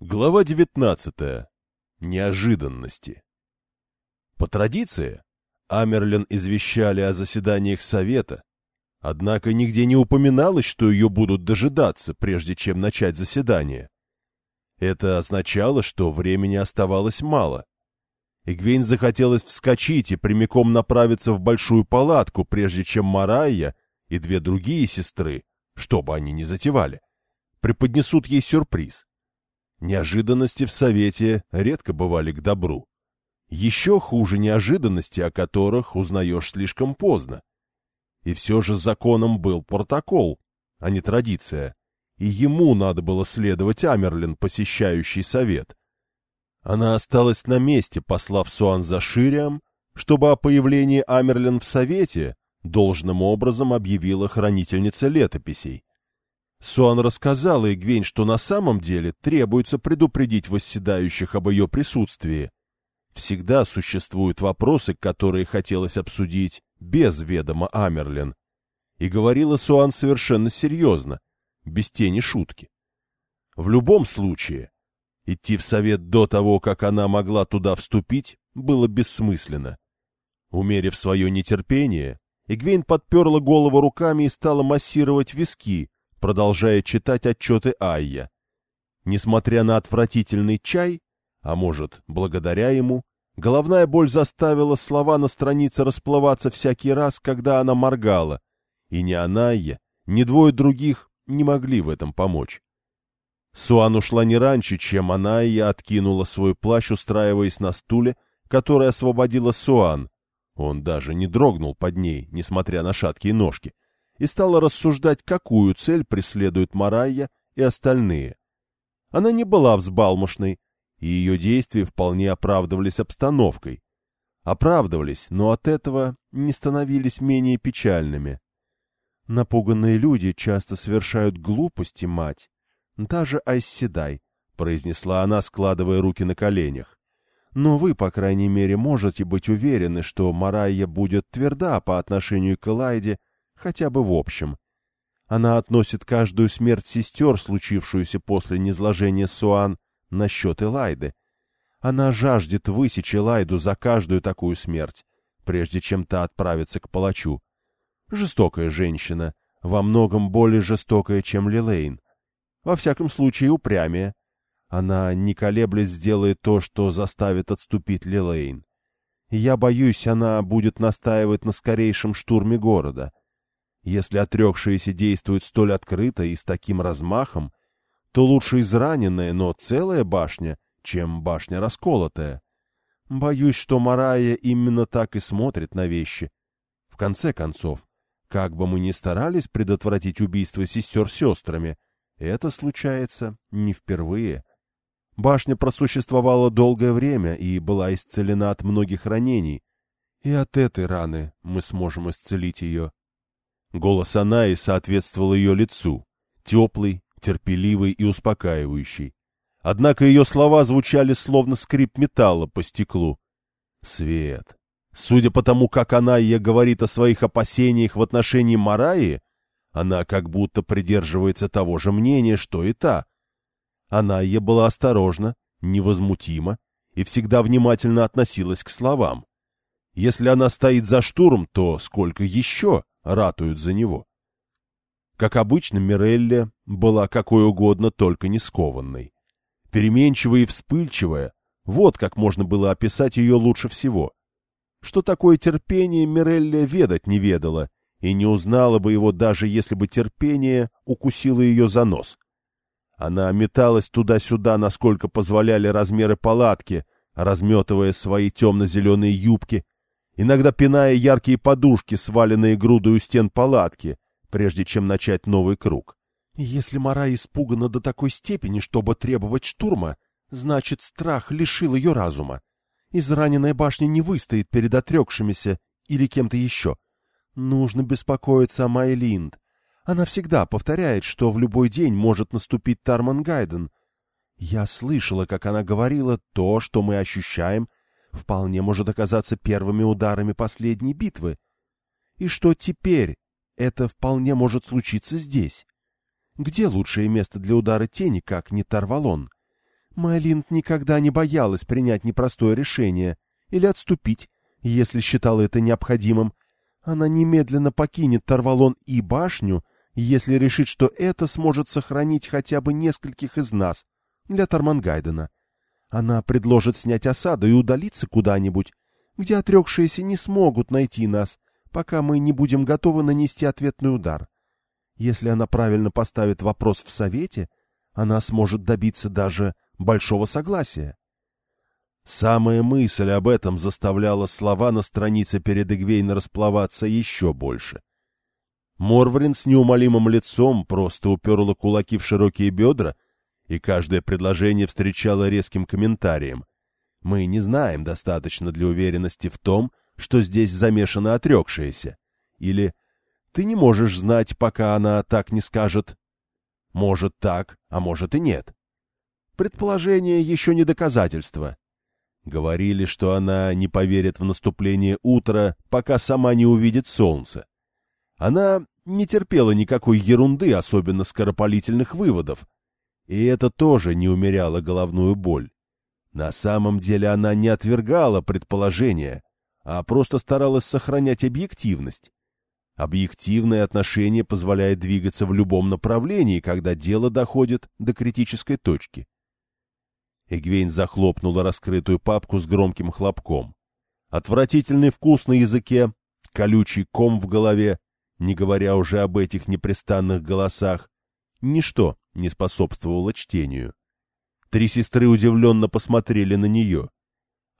Глава 19. Неожиданности. По традиции, Амерлин извещали о заседаниях совета, однако нигде не упоминалось, что ее будут дожидаться, прежде чем начать заседание. Это означало, что времени оставалось мало. Игвейн захотелось вскочить и прямиком направиться в большую палатку, прежде чем Марайя и две другие сестры, что бы они ни затевали, преподнесут ей сюрприз. Неожиданности в Совете редко бывали к добру. Еще хуже неожиданности, о которых узнаешь слишком поздно. И все же законом был протокол, а не традиция, и ему надо было следовать Амерлин, посещающий Совет. Она осталась на месте, послав Суан за Шириам, чтобы о появлении Амерлин в Совете должным образом объявила хранительница летописей. Суан рассказала Игвень, что на самом деле требуется предупредить восседающих об ее присутствии. Всегда существуют вопросы, которые хотелось обсудить без ведома Амерлин. И говорила Суан совершенно серьезно, без тени шутки. В любом случае, идти в совет до того, как она могла туда вступить, было бессмысленно. Умерив свое нетерпение, Игвейн подперла голову руками и стала массировать виски, продолжая читать отчеты Айя. Несмотря на отвратительный чай, а может, благодаря ему, головная боль заставила слова на странице расплываться всякий раз, когда она моргала, и ни Анайя, ни двое других не могли в этом помочь. Суан ушла не раньше, чем Анайя откинула свой плащ, устраиваясь на стуле, который освободила Суан. Он даже не дрогнул под ней, несмотря на шаткие ножки — и стала рассуждать, какую цель преследуют Марайя и остальные. Она не была взбалмошной, и ее действия вполне оправдывались обстановкой. Оправдывались, но от этого не становились менее печальными. «Напуганные люди часто совершают глупости, мать. Даже Айсседай», — произнесла она, складывая руки на коленях. «Но вы, по крайней мере, можете быть уверены, что Марайя будет тверда по отношению к Элайде хотя бы в общем. Она относит каждую смерть сестер, случившуюся после низложения Суан, на счет Элайды. Она жаждет высечь Элайду за каждую такую смерть, прежде чем та отправится к палачу. Жестокая женщина, во многом более жестокая, чем Лилейн. Во всяком случае, упрямее. Она, не колеблясь, сделает то, что заставит отступить Лилейн. Я боюсь, она будет настаивать на скорейшем штурме города — если отрекшиеся действуют столь открыто и с таким размахом, то лучше израненная, но целая башня, чем башня расколотая. Боюсь, что Марая именно так и смотрит на вещи. В конце концов, как бы мы ни старались предотвратить убийство сестер сестрами, это случается не впервые. Башня просуществовала долгое время и была исцелена от многих ранений, и от этой раны мы сможем исцелить ее. Голос Анаи соответствовал ее лицу, теплый, терпеливый и успокаивающий. Однако ее слова звучали словно скрип металла по стеклу. Свет. Судя по тому, как Анайя говорит о своих опасениях в отношении Мараи, она как будто придерживается того же мнения, что и та. Анайя была осторожна, невозмутима и всегда внимательно относилась к словам. Если она стоит за штурм, то сколько еще? Ратуют за него. Как обычно, Мирелли была какой угодно, только не скованной. Переменчивая и вспыльчивая, вот как можно было описать ее лучше всего. Что такое терпение, Мирелли ведать не ведала, и не узнала бы его, даже если бы терпение укусило ее за нос. Она металась туда-сюда, насколько позволяли размеры палатки, разметывая свои темно-зеленые юбки, иногда пиная яркие подушки, сваленные грудой у стен палатки, прежде чем начать новый круг. Если Мара испугана до такой степени, чтобы требовать штурма, значит, страх лишил ее разума. Израненная башня не выстоит перед отрекшимися или кем-то еще. Нужно беспокоиться о Майлинд. Она всегда повторяет, что в любой день может наступить Тарман Гайден. Я слышала, как она говорила, то, что мы ощущаем, вполне может оказаться первыми ударами последней битвы. И что теперь это вполне может случиться здесь? Где лучшее место для удара тени, как не Тарвалон? Майлинд никогда не боялась принять непростое решение или отступить, если считала это необходимым. Она немедленно покинет Тарвалон и башню, если решит, что это сможет сохранить хотя бы нескольких из нас для Тармангайдена. Она предложит снять осаду и удалиться куда-нибудь, где отрекшиеся не смогут найти нас, пока мы не будем готовы нанести ответный удар. Если она правильно поставит вопрос в Совете, она сможет добиться даже большого согласия. Самая мысль об этом заставляла слова на странице перед Эгвейн расплываться еще больше. Морврин с неумолимым лицом просто уперла кулаки в широкие бедра, и каждое предложение встречало резким комментарием. Мы не знаем достаточно для уверенности в том, что здесь замешано отрекшееся. Или «ты не можешь знать, пока она так не скажет». Может так, а может и нет. Предположение еще не доказательство. Говорили, что она не поверит в наступление утра, пока сама не увидит солнце. Она не терпела никакой ерунды, особенно скоропалительных выводов. И это тоже не умеряло головную боль. На самом деле она не отвергала предположения, а просто старалась сохранять объективность. Объективное отношение позволяет двигаться в любом направлении, когда дело доходит до критической точки. Эгвейн захлопнула раскрытую папку с громким хлопком. Отвратительный вкус на языке, колючий ком в голове, не говоря уже об этих непрестанных голосах, ничто не способствовало чтению. Три сестры удивленно посмотрели на нее.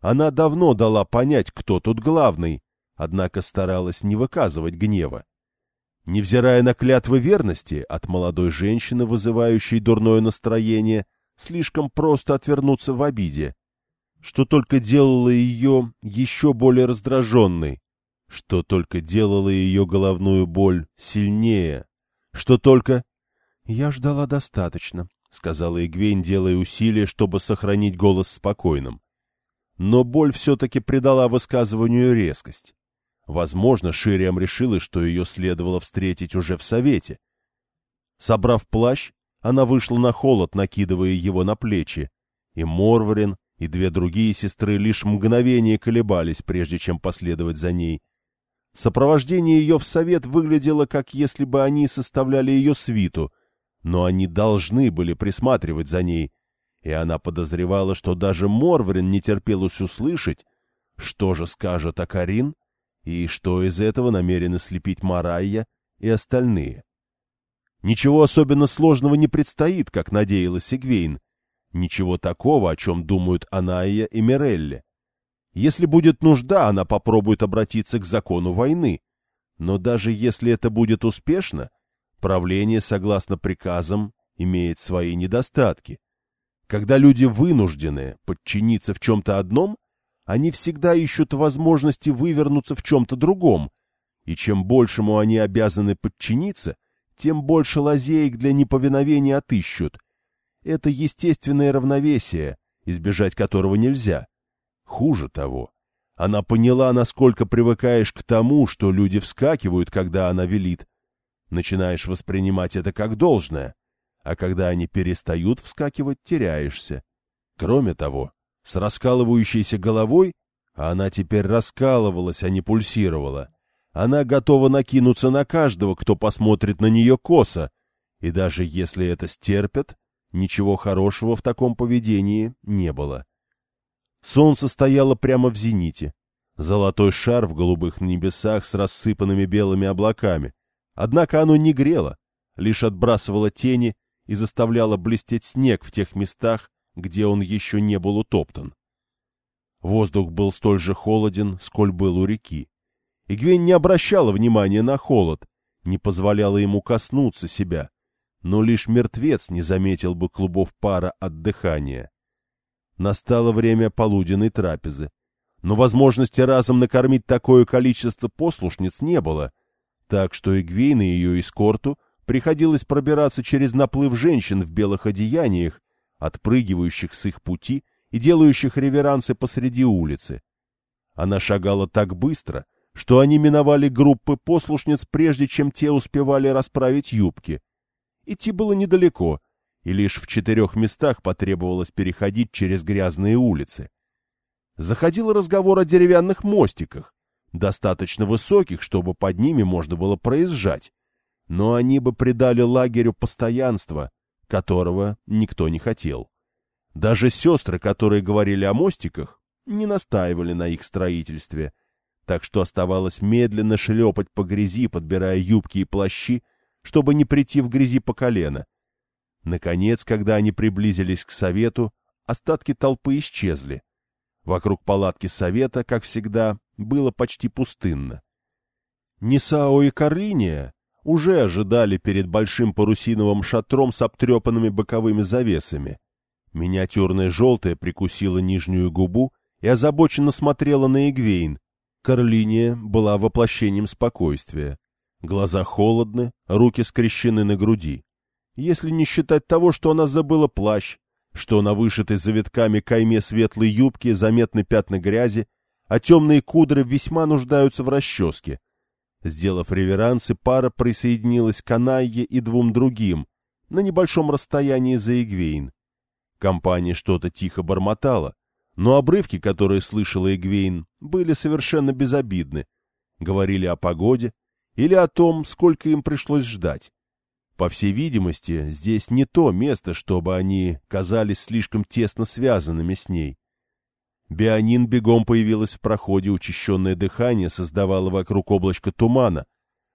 Она давно дала понять, кто тут главный, однако старалась не выказывать гнева. Невзирая на клятвы верности от молодой женщины, вызывающей дурное настроение, слишком просто отвернуться в обиде, что только делало ее еще более раздраженной, что только делало ее головную боль сильнее, что только... — Я ждала достаточно, — сказала Игвейн, делая усилия, чтобы сохранить голос спокойным. Но боль все-таки придала высказыванию резкость. Возможно, Шириам решила, что ее следовало встретить уже в совете. Собрав плащ, она вышла на холод, накидывая его на плечи, и Морварин, и две другие сестры лишь мгновение колебались, прежде чем последовать за ней. Сопровождение ее в совет выглядело, как если бы они составляли ее свиту, но они должны были присматривать за ней, и она подозревала, что даже Морварин не терпелось услышать, что же скажет Акарин, и что из этого намерены слепить Марайя и остальные. Ничего особенно сложного не предстоит, как надеялась Игвейн. Ничего такого, о чем думают Анаия и Мирелли. Если будет нужда, она попробует обратиться к закону войны. Но даже если это будет успешно, правление, согласно приказам, имеет свои недостатки. Когда люди вынуждены подчиниться в чем-то одном, они всегда ищут возможности вывернуться в чем-то другом, и чем большему они обязаны подчиниться, тем больше лазеек для неповиновения отыщут. Это естественное равновесие, избежать которого нельзя. Хуже того, она поняла, насколько привыкаешь к тому, что люди вскакивают, когда она велит. Начинаешь воспринимать это как должное, а когда они перестают вскакивать, теряешься. Кроме того, с раскалывающейся головой, а она теперь раскалывалась, а не пульсировала, она готова накинуться на каждого, кто посмотрит на нее косо, и даже если это стерпят, ничего хорошего в таком поведении не было. Солнце стояло прямо в зените. Золотой шар в голубых небесах с рассыпанными белыми облаками. Однако оно не грело, лишь отбрасывало тени и заставляло блестеть снег в тех местах, где он еще не был утоптан. Воздух был столь же холоден, сколь был у реки. Игвень не обращала внимания на холод, не позволяла ему коснуться себя, но лишь мертвец не заметил бы клубов пара от дыхания. Настало время полуденной трапезы, но возможности разом накормить такое количество послушниц не было, так что Игвейн и ее эскорту приходилось пробираться через наплыв женщин в белых одеяниях, отпрыгивающих с их пути и делающих реверансы посреди улицы. Она шагала так быстро, что они миновали группы послушниц, прежде чем те успевали расправить юбки. Идти было недалеко, и лишь в четырех местах потребовалось переходить через грязные улицы. Заходил разговор о деревянных мостиках, достаточно высоких, чтобы под ними можно было проезжать, но они бы придали лагерю постоянство, которого никто не хотел. Даже сестры, которые говорили о мостиках, не настаивали на их строительстве, так что оставалось медленно шлепать по грязи, подбирая юбки и плащи, чтобы не прийти в грязи по колено. Наконец, когда они приблизились к совету, остатки толпы исчезли. Вокруг палатки совета, как всегда, было почти пустынно. Нисао и Карлиния уже ожидали перед большим парусиновым шатром с обтрепанными боковыми завесами. Миниатюрная желтая прикусила нижнюю губу и озабоченно смотрела на Игвейн. Карлиния была воплощением спокойствия. Глаза холодны, руки скрещены на груди. Если не считать того, что она забыла плащ, что на вышитой завитками кайме светлой юбки заметны пятна грязи, а темные кудры весьма нуждаются в расческе. Сделав реверансы, пара присоединилась к Анайе и двум другим, на небольшом расстоянии за Игвейн. Компания что-то тихо бормотала, но обрывки, которые слышала Игвейн, были совершенно безобидны. Говорили о погоде или о том, сколько им пришлось ждать. По всей видимости, здесь не то место, чтобы они казались слишком тесно связанными с ней. Бианин бегом появилась в проходе, учащенное дыхание создавало вокруг облачко тумана.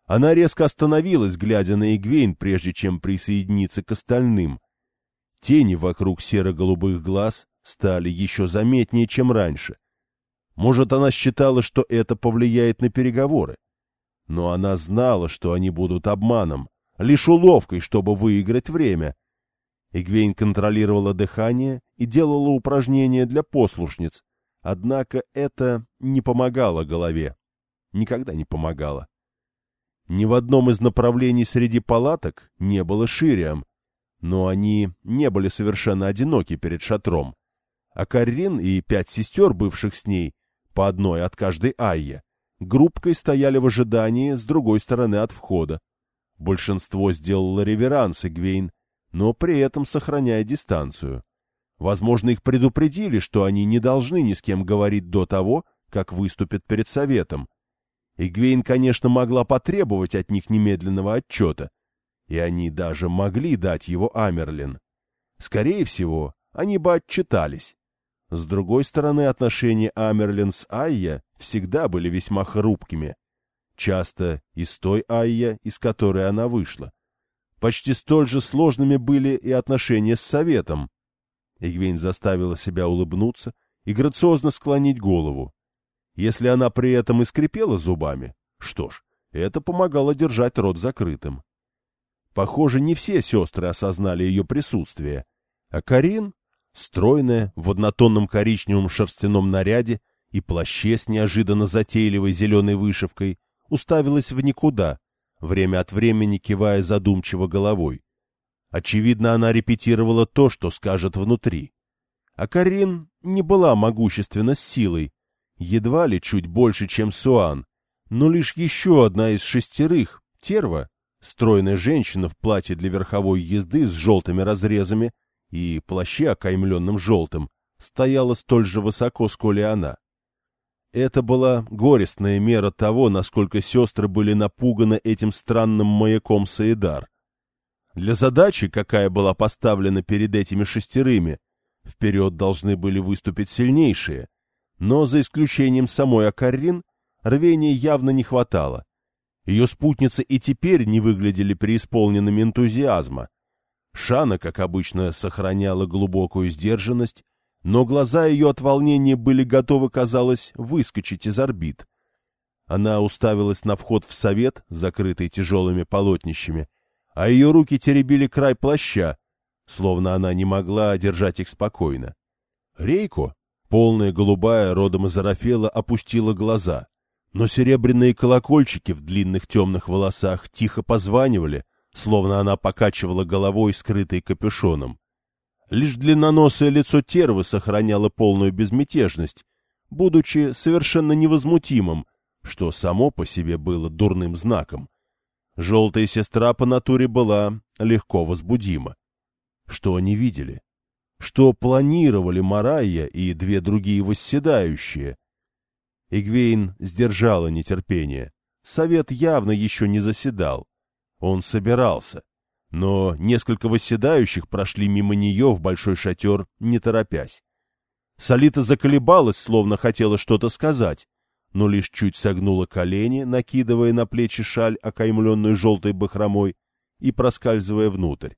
Она резко остановилась, глядя на Игвейн, прежде чем присоединиться к остальным. Тени вокруг серо-голубых глаз стали еще заметнее, чем раньше. Может, она считала, что это повлияет на переговоры. Но она знала, что они будут обманом, лишь уловкой, чтобы выиграть время. Игвейн контролировала дыхание и делала упражнения для послушниц, однако это не помогало голове. Никогда не помогало. Ни в одном из направлений среди палаток не было шириам, но они не были совершенно одиноки перед шатром. А Каррин и пять сестер, бывших с ней, по одной от каждой Айе, группкой стояли в ожидании с другой стороны от входа. Большинство сделало реверансы Гвейн, но при этом сохраняя дистанцию. Возможно, их предупредили, что они не должны ни с кем говорить до того, как выступят перед советом. И Гвейн, конечно, могла потребовать от них немедленного отчета, и они даже могли дать его Амерлин. Скорее всего, они бы отчитались. С другой стороны, отношения Амерлин с Айя всегда были весьма хрупкими часто из той Айя, из которой она вышла. Почти столь же сложными были и отношения с Советом. Игвейн заставила себя улыбнуться и грациозно склонить голову. Если она при этом и скрипела зубами, что ж, это помогало держать рот закрытым. Похоже, не все сестры осознали ее присутствие, а Карин, стройная, в однотонном коричневом шерстяном наряде и плаще с неожиданно затейливой зеленой вышивкой, уставилась в никуда, время от времени кивая задумчиво головой. Очевидно, она репетировала то, что скажет внутри. А Карин не была могущественна с силой, едва ли чуть больше, чем Суан, но лишь еще одна из шестерых, Терва, стройная женщина в платье для верховой езды с желтыми разрезами и плаще, окаймленным желтым, стояла столь же высоко, сколь и она. Это была горестная мера того, насколько сестры были напуганы этим странным маяком Саидар. Для задачи, какая была поставлена перед этими шестерыми, вперед должны были выступить сильнейшие, но за исключением самой Акаррин рвения явно не хватало. Ее спутницы и теперь не выглядели преисполненными энтузиазма. Шана, как обычно, сохраняла глубокую сдержанность, но глаза ее от волнения были готовы, казалось, выскочить из орбит. Она уставилась на вход в совет, закрытый тяжелыми полотнищами, а ее руки теребили край плаща, словно она не могла одержать их спокойно. Рейко, полная голубая, родом из Арафела, опустила глаза, но серебряные колокольчики в длинных темных волосах тихо позванивали, словно она покачивала головой, скрытой капюшоном. Лишь длинноносое лицо Тервы сохраняло полную безмятежность, будучи совершенно невозмутимым, что само по себе было дурным знаком. Желтая сестра по натуре была легко возбудима. Что они видели? Что планировали Марайя и две другие восседающие? Игвейн сдержала нетерпение. Совет явно еще не заседал. Он собирался. Но несколько восседающих прошли мимо нее в большой шатер, не торопясь. Солита заколебалась, словно хотела что-то сказать, но лишь чуть согнула колени, накидывая на плечи шаль, окаймленную желтой бахромой, и проскальзывая внутрь.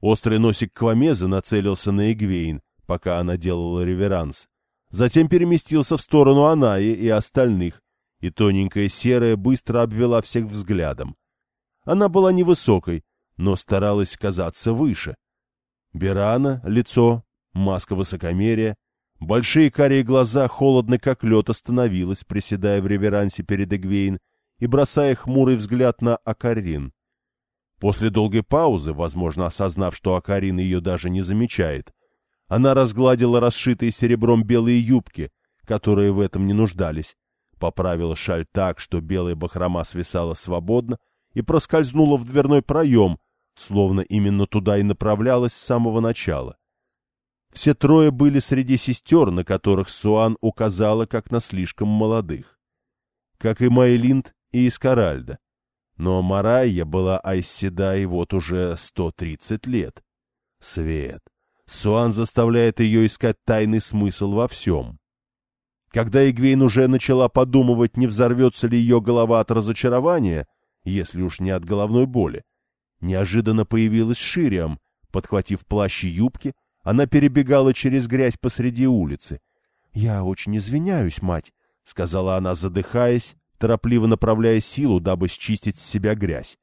Острый носик Квамеза нацелился на Эгвейн, пока она делала реверанс. Затем переместился в сторону Анаи и остальных, и тоненькая серая быстро обвела всех взглядом. Она была невысокой, но старалась казаться выше. Берана, лицо, маска высокомерия, большие карие глаза, холодно как лед, остановилась, приседая в реверансе перед Эгвейн и бросая хмурый взгляд на Акарин. После долгой паузы, возможно, осознав, что Акарин ее даже не замечает, она разгладила расшитые серебром белые юбки, которые в этом не нуждались, поправила шаль так, что белая бахрома свисала свободно, и проскользнула в дверной проем, словно именно туда и направлялась с самого начала. Все трое были среди сестер, на которых Суан указала как на слишком молодых. Как и Майлинд и Искаральда. Но Марайя была Айсседай вот уже сто тридцать лет. Свет. Суан заставляет ее искать тайный смысл во всем. Когда Игвейн уже начала подумывать, не взорвется ли ее голова от разочарования, если уж не от головной боли, Неожиданно появилась Шириам. Подхватив плащ и юбки, она перебегала через грязь посреди улицы. — Я очень извиняюсь, мать, — сказала она, задыхаясь, торопливо направляя силу, дабы счистить с себя грязь.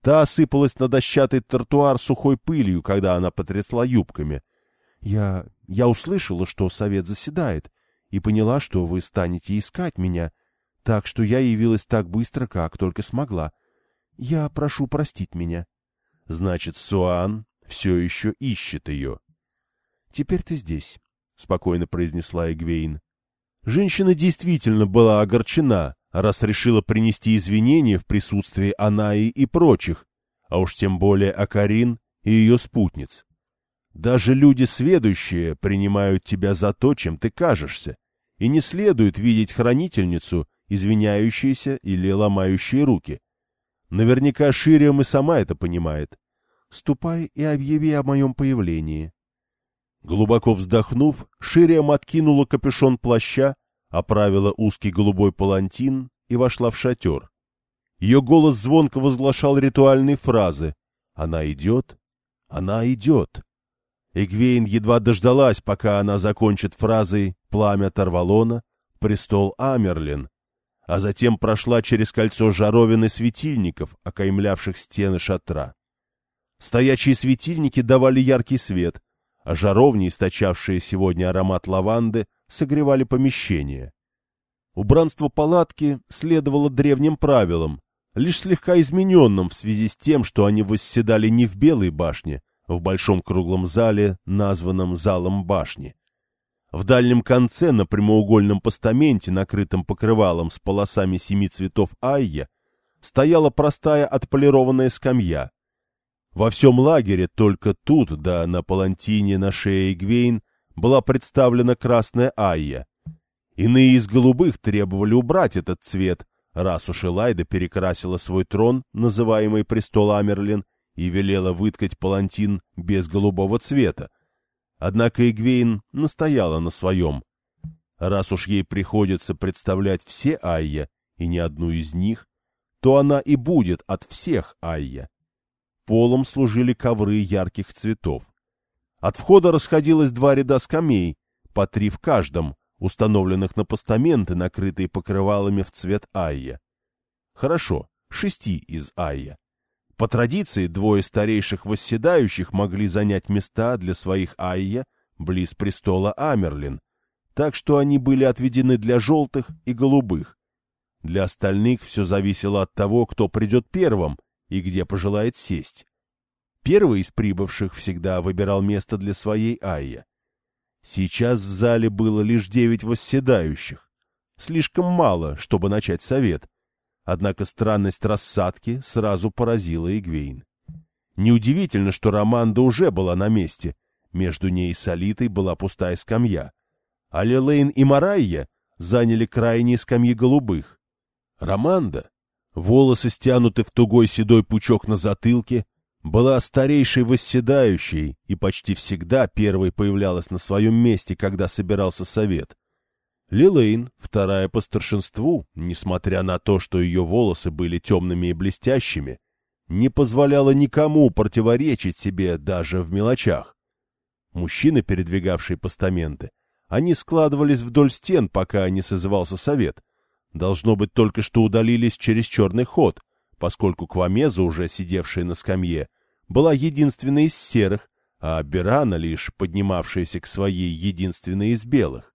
Та осыпалась на дощатый тротуар сухой пылью, когда она потрясла юбками. — Я... я услышала, что совет заседает, и поняла, что вы станете искать меня, так что я явилась так быстро, как только смогла. — я прошу простить меня. Значит, Суан все еще ищет ее. Теперь ты здесь, — спокойно произнесла Эгвейн. Женщина действительно была огорчена, раз решила принести извинения в присутствии Анаи и прочих, а уж тем более Акарин и ее спутниц. Даже люди сведущие принимают тебя за то, чем ты кажешься, и не следует видеть хранительницу, извиняющуюся или ломающей руки. Наверняка Шириам и сама это понимает. Ступай и объяви о моем появлении. Глубоко вздохнув, Шириам откинула капюшон плаща, оправила узкий голубой палантин и вошла в шатер. Ее голос звонко возглашал ритуальные фразы. «Она идет! Она идет!» Эгвейн едва дождалась, пока она закончит фразой «Пламя Тарвалона», «Престол Амерлин», а затем прошла через кольцо жаровин и светильников, окаймлявших стены шатра. Стоячие светильники давали яркий свет, а жаровни, источавшие сегодня аромат лаванды, согревали помещение. Убранство палатки следовало древним правилам, лишь слегка измененным в связи с тем, что они восседали не в Белой башне, в большом круглом зале, названном залом башни, в дальнем конце, на прямоугольном постаменте, накрытом покрывалом с полосами семи цветов айя, стояла простая отполированная скамья. Во всем лагере только тут, да на палантине на шее Гвейн, была представлена красная айя. Иные из голубых требовали убрать этот цвет, раз уж Элайда перекрасила свой трон, называемый престол Амерлин, и велела выткать палантин без голубого цвета, Однако Игвейн настояла на своем. Раз уж ей приходится представлять все Айя, и не одну из них, то она и будет от всех Айя. Полом служили ковры ярких цветов. От входа расходилось два ряда скамей, по три в каждом, установленных на постаменты, накрытые покрывалами в цвет Айя. Хорошо, шести из Айя. По традиции, двое старейших восседающих могли занять места для своих айя близ престола Амерлин, так что они были отведены для желтых и голубых. Для остальных все зависело от того, кто придет первым и где пожелает сесть. Первый из прибывших всегда выбирал место для своей айя. Сейчас в зале было лишь девять восседающих. Слишком мало, чтобы начать совет, Однако странность рассадки сразу поразила Игвейн. Неудивительно, что Романда уже была на месте. Между ней и Солитой была пустая скамья. А Лилейн и Марайя заняли крайние скамьи голубых. Романда, волосы стянуты в тугой седой пучок на затылке, была старейшей восседающей и почти всегда первой появлялась на своем месте, когда собирался совет. Лилейн, вторая по старшинству, несмотря на то, что ее волосы были темными и блестящими, не позволяла никому противоречить себе даже в мелочах. Мужчины, передвигавшие постаменты, они складывались вдоль стен, пока не созывался совет. Должно быть, только что удалились через черный ход, поскольку Квамеза, уже сидевшая на скамье, была единственной из серых, а Берана лишь поднимавшаяся к своей единственной из белых.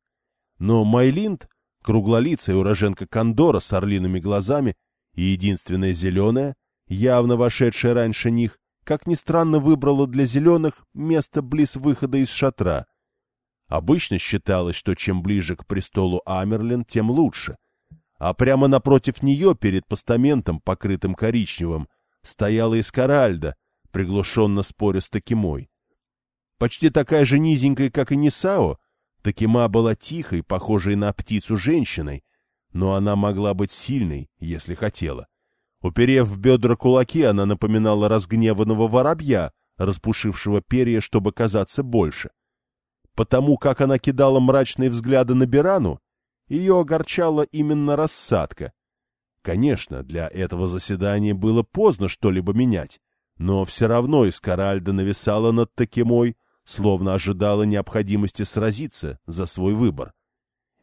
Но Майлинд, круглолицая уроженка Кондора с орлиными глазами и единственная зеленая, явно вошедшая раньше них, как ни странно выбрала для зеленых место близ выхода из шатра. Обычно считалось, что чем ближе к престолу Амерлин, тем лучше. А прямо напротив нее, перед постаментом, покрытым коричневым, стояла Искаральда, приглушенно споря с Такимой. Почти такая же низенькая, как и Нисао, Такима была тихой, похожей на птицу женщиной, но она могла быть сильной, если хотела. Уперев в бедра кулаки, она напоминала разгневанного воробья, распушившего перья, чтобы казаться больше. Потому как она кидала мрачные взгляды на Бирану, ее огорчала именно рассадка. Конечно, для этого заседания было поздно что-либо менять, но все равно Искаральда нависала над Такимой, словно ожидала необходимости сразиться за свой выбор.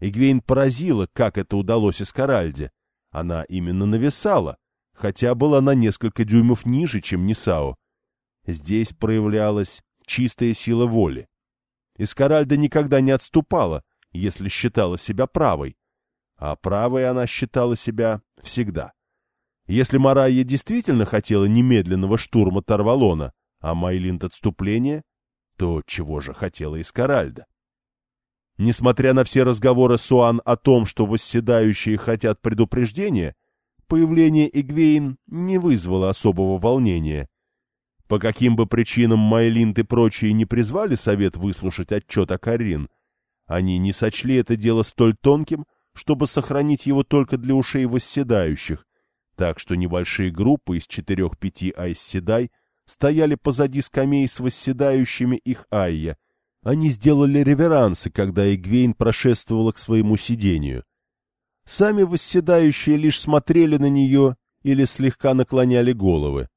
Игвейн поразила, как это удалось Искаральде. Она именно нависала, хотя была на несколько дюймов ниже, чем Нисао. Здесь проявлялась чистая сила воли. Искаральда никогда не отступала, если считала себя правой, а правой она считала себя всегда. Если Марайя действительно хотела немедленного штурма Тарвалона, а Майлинд отступления, то чего же хотела Искаральда? Несмотря на все разговоры Суан о том, что восседающие хотят предупреждения, появление Игвейн не вызвало особого волнения. По каким бы причинам Майлинд и прочие не призвали совет выслушать отчет о Карин, они не сочли это дело столь тонким, чтобы сохранить его только для ушей восседающих, так что небольшие группы из четырех-пяти айсседай — стояли позади скамей с восседающими их Айя. Они сделали реверансы, когда Игвейн прошествовала к своему сидению. Сами восседающие лишь смотрели на нее или слегка наклоняли головы.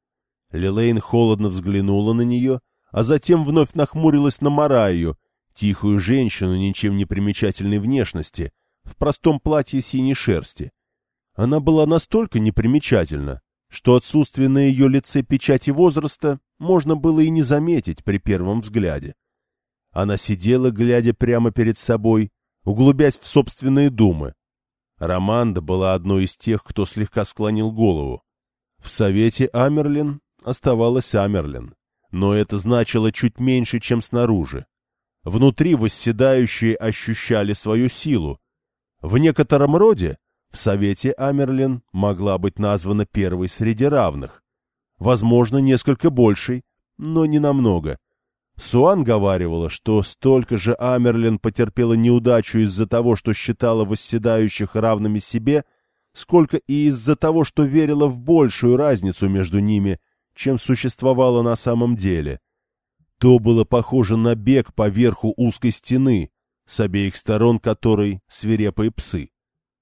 Лилейн холодно взглянула на нее, а затем вновь нахмурилась на Мараю, тихую женщину ничем не примечательной внешности, в простом платье синей шерсти. Она была настолько непримечательна, что отсутствие на ее лице печати возраста можно было и не заметить при первом взгляде. Она сидела, глядя прямо перед собой, углубясь в собственные думы. Романда была одной из тех, кто слегка склонил голову. В совете Амерлин оставалась Амерлин, но это значило чуть меньше, чем снаружи. Внутри восседающие ощущали свою силу. В некотором роде в Совете Амерлин могла быть названа первой среди равных. Возможно, несколько большей, но не намного. Суан говаривала, что столько же Амерлин потерпела неудачу из-за того, что считала восседающих равными себе, сколько и из-за того, что верила в большую разницу между ними, чем существовало на самом деле. То было похоже на бег по верху узкой стены, с обеих сторон которой свирепые псы.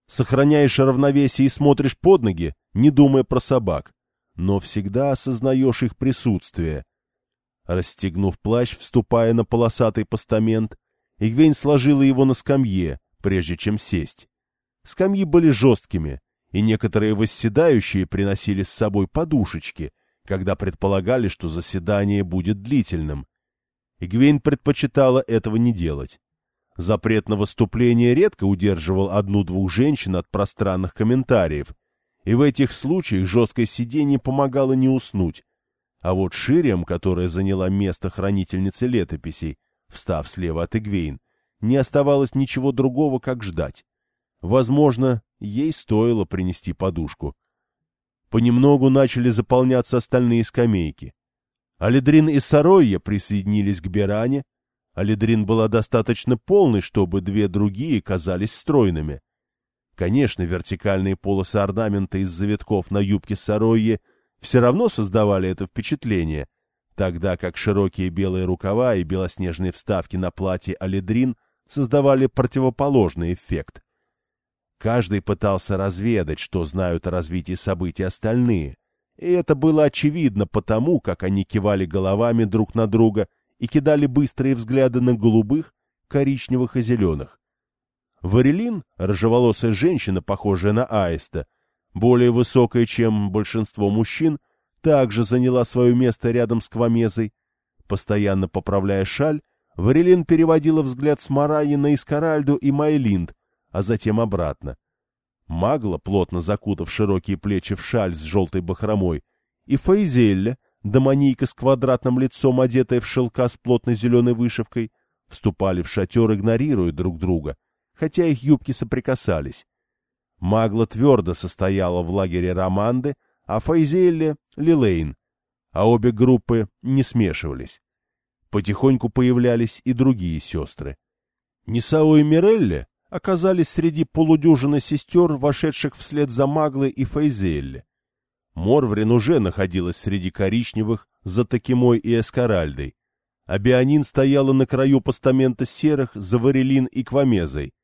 Сохраняешь равновесие и смотришь под ноги, не думая про собак, но всегда осознаешь их присутствие. Расстегнув плащ, вступая на полосатый постамент, Игвейн сложила его на скамье, прежде чем сесть. Скамьи были жесткими, и некоторые восседающие приносили с собой подушечки, когда предполагали, что заседание будет длительным. Игвейн предпочитала этого не делать. Запрет на выступление редко удерживал одну-двух женщин от пространных комментариев, и в этих случаях жесткое сиденье помогало не уснуть. А вот Шириам, которая заняла место хранительницы летописей, встав слева от Игвейн, не оставалось ничего другого, как ждать. Возможно, ей стоило принести подушку. Понемногу начали заполняться остальные скамейки. Алидрин и Саройя присоединились к Беране. Алидрин была достаточно полной, чтобы две другие казались стройными. Конечно, вертикальные полосы орнамента из завитков на юбке Саройи все равно создавали это впечатление, тогда как широкие белые рукава и белоснежные вставки на платье Алидрин создавали противоположный эффект. Каждый пытался разведать, что знают о развитии событий остальные, и это было очевидно потому, как они кивали головами друг на друга и кидали быстрые взгляды на голубых, коричневых и зеленых. Варелин, рыжеволосая женщина, похожая на аиста, более высокая, чем большинство мужчин, также заняла свое место рядом с Квамезой. Постоянно поправляя шаль, Варелин переводила взгляд с Мараи на Искаральду и Майлинд, а затем обратно. Магла, плотно закутав широкие плечи в шаль с желтой бахромой, и Фейзелля, домонийка с квадратным лицом, одетая в шелка с плотной зеленой вышивкой, вступали в шатер, игнорируя друг друга — хотя их юбки соприкасались. Магла твердо состояла в лагере Романды, а Файзелле — Лилейн, а обе группы не смешивались. Потихоньку появлялись и другие сестры. Нисао и Мирелле оказались среди полудюжины сестер, вошедших вслед за Маглой и Файзелле. Морврин уже находилась среди коричневых, за Такимой и Эскаральдой. А Бионин стояла на краю постамента серых за Варелин и Квамезой.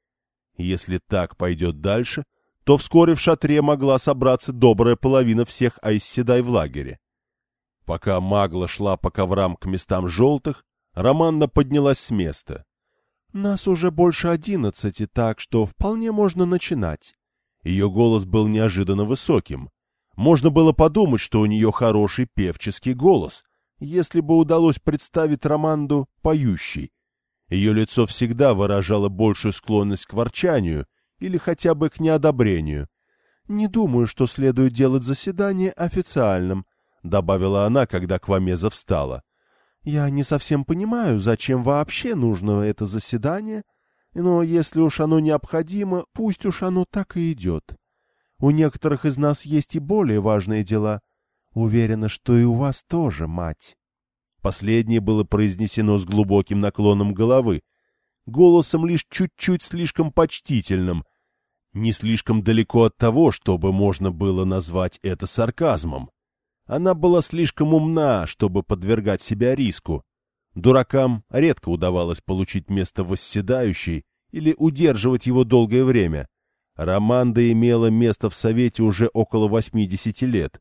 Если так пойдет дальше, то вскоре в шатре могла собраться добрая половина всех айсседай в лагере. Пока Магла шла по коврам к местам желтых, Романна поднялась с места. — Нас уже больше одиннадцати, так что вполне можно начинать. Ее голос был неожиданно высоким. Можно было подумать, что у нее хороший певческий голос, если бы удалось представить Романду поющей, ее лицо всегда выражало большую склонность к ворчанию или хотя бы к неодобрению. «Не думаю, что следует делать заседание официальным», — добавила она, когда Квамеза встала. «Я не совсем понимаю, зачем вообще нужно это заседание, но если уж оно необходимо, пусть уж оно так и идет. У некоторых из нас есть и более важные дела. Уверена, что и у вас тоже, мать». Последнее было произнесено с глубоким наклоном головы, голосом лишь чуть-чуть слишком почтительным, не слишком далеко от того, чтобы можно было назвать это сарказмом. Она была слишком умна, чтобы подвергать себя риску. Дуракам редко удавалось получить место восседающей или удерживать его долгое время. Романда имела место в Совете уже около 80 лет.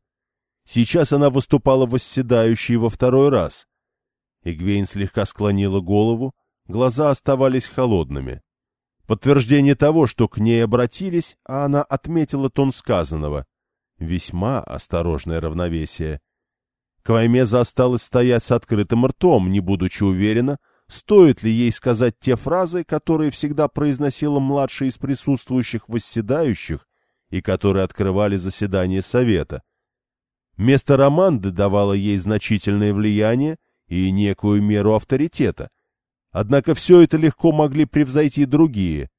Сейчас она выступала восседающей во второй раз. Игвейн слегка склонила голову, глаза оставались холодными. Подтверждение того, что к ней обратились, а она отметила тон сказанного. Весьма осторожное равновесие. Кваймеза осталась стоять с открытым ртом, не будучи уверена, стоит ли ей сказать те фразы, которые всегда произносила младшая из присутствующих восседающих и которые открывали заседание совета. Место Романды давало ей значительное влияние, и некую меру авторитета. Однако все это легко могли превзойти другие.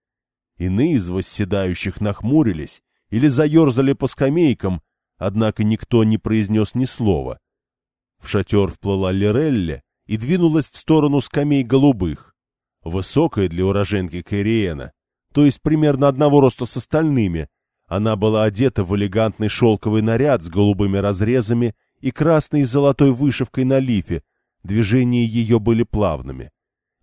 Иные из восседающих нахмурились или заерзали по скамейкам, однако никто не произнес ни слова. В шатер вплыла Лирелли и двинулась в сторону скамей голубых. Высокая для уроженки Кэриена, то есть примерно одного роста с остальными, она была одета в элегантный шелковый наряд с голубыми разрезами и красной и золотой вышивкой на лифе, Движения ее были плавными.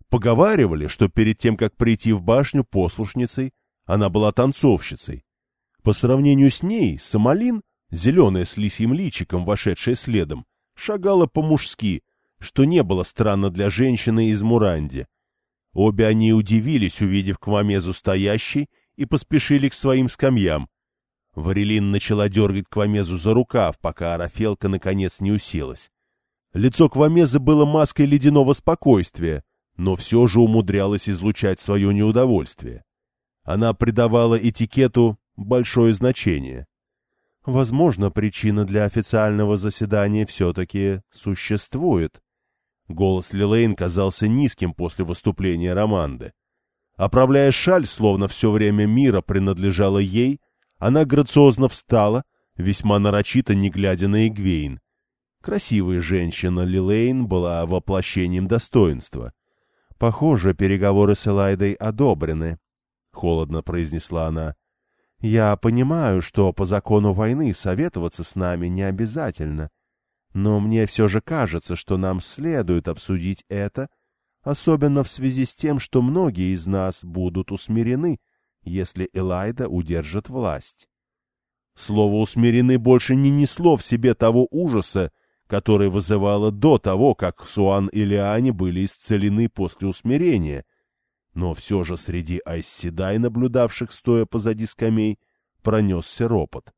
Поговаривали, что перед тем, как прийти в башню послушницей, она была танцовщицей. По сравнению с ней, Самалин, зеленая с лисьим личиком, вошедшая следом, шагала по-мужски, что не было странно для женщины из Муранди. Обе они удивились, увидев Квамезу стоящей, и поспешили к своим скамьям. Варелин начала дергать Квамезу за рукав, пока Арафелка наконец не уселась. Лицо Квамезы было маской ледяного спокойствия, но все же умудрялось излучать свое неудовольствие. Она придавала этикету большое значение. Возможно, причина для официального заседания все-таки существует. Голос Лилейн казался низким после выступления Романды. Оправляя шаль, словно все время мира принадлежало ей, она грациозно встала, весьма нарочито не глядя на Игвейн, Красивая женщина Лилейн была воплощением достоинства. «Похоже, переговоры с Элайдой одобрены», — холодно произнесла она. «Я понимаю, что по закону войны советоваться с нами не обязательно, но мне все же кажется, что нам следует обсудить это, особенно в связи с тем, что многие из нас будут усмирены, если Элайда удержит власть». Слово «усмирены» больше не несло в себе того ужаса, который вызывало до того, как Суан и Лиане были исцелены после усмирения. Но все же среди Айсседай, наблюдавших стоя позади скамей, пронесся ропот.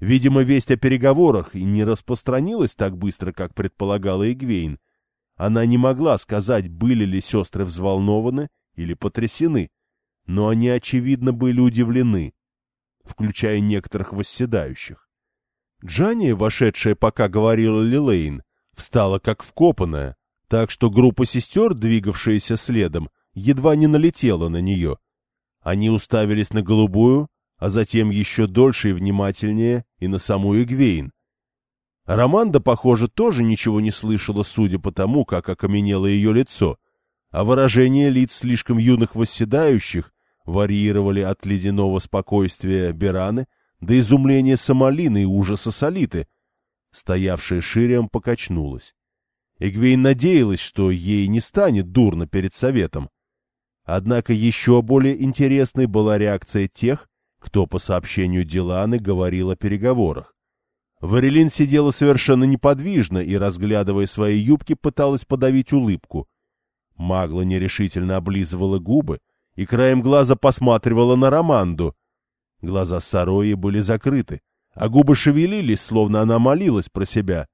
Видимо, весть о переговорах и не распространилась так быстро, как предполагала Игвейн. Она не могла сказать, были ли сестры взволнованы или потрясены, но они, очевидно, были удивлены, включая некоторых восседающих. Джанни, вошедшая пока говорила Лилейн, встала как вкопанная, так что группа сестер, двигавшаяся следом, едва не налетела на нее. Они уставились на голубую, а затем еще дольше и внимательнее и на саму Игвейн. Романда, похоже, тоже ничего не слышала, судя по тому, как окаменело ее лицо, а выражения лиц слишком юных восседающих варьировали от ледяного спокойствия Бераны до изумления Самалины и ужаса Солиты. Стоявшая Шириам покачнулась. Эгвейн надеялась, что ей не станет дурно перед советом. Однако еще более интересной была реакция тех, кто, по сообщению Диланы, говорил о переговорах. Варелин сидела совершенно неподвижно и, разглядывая свои юбки, пыталась подавить улыбку. Магла нерешительно облизывала губы и краем глаза посматривала на Романду — Глаза Сарои были закрыты, а губы шевелились, словно она молилась про себя.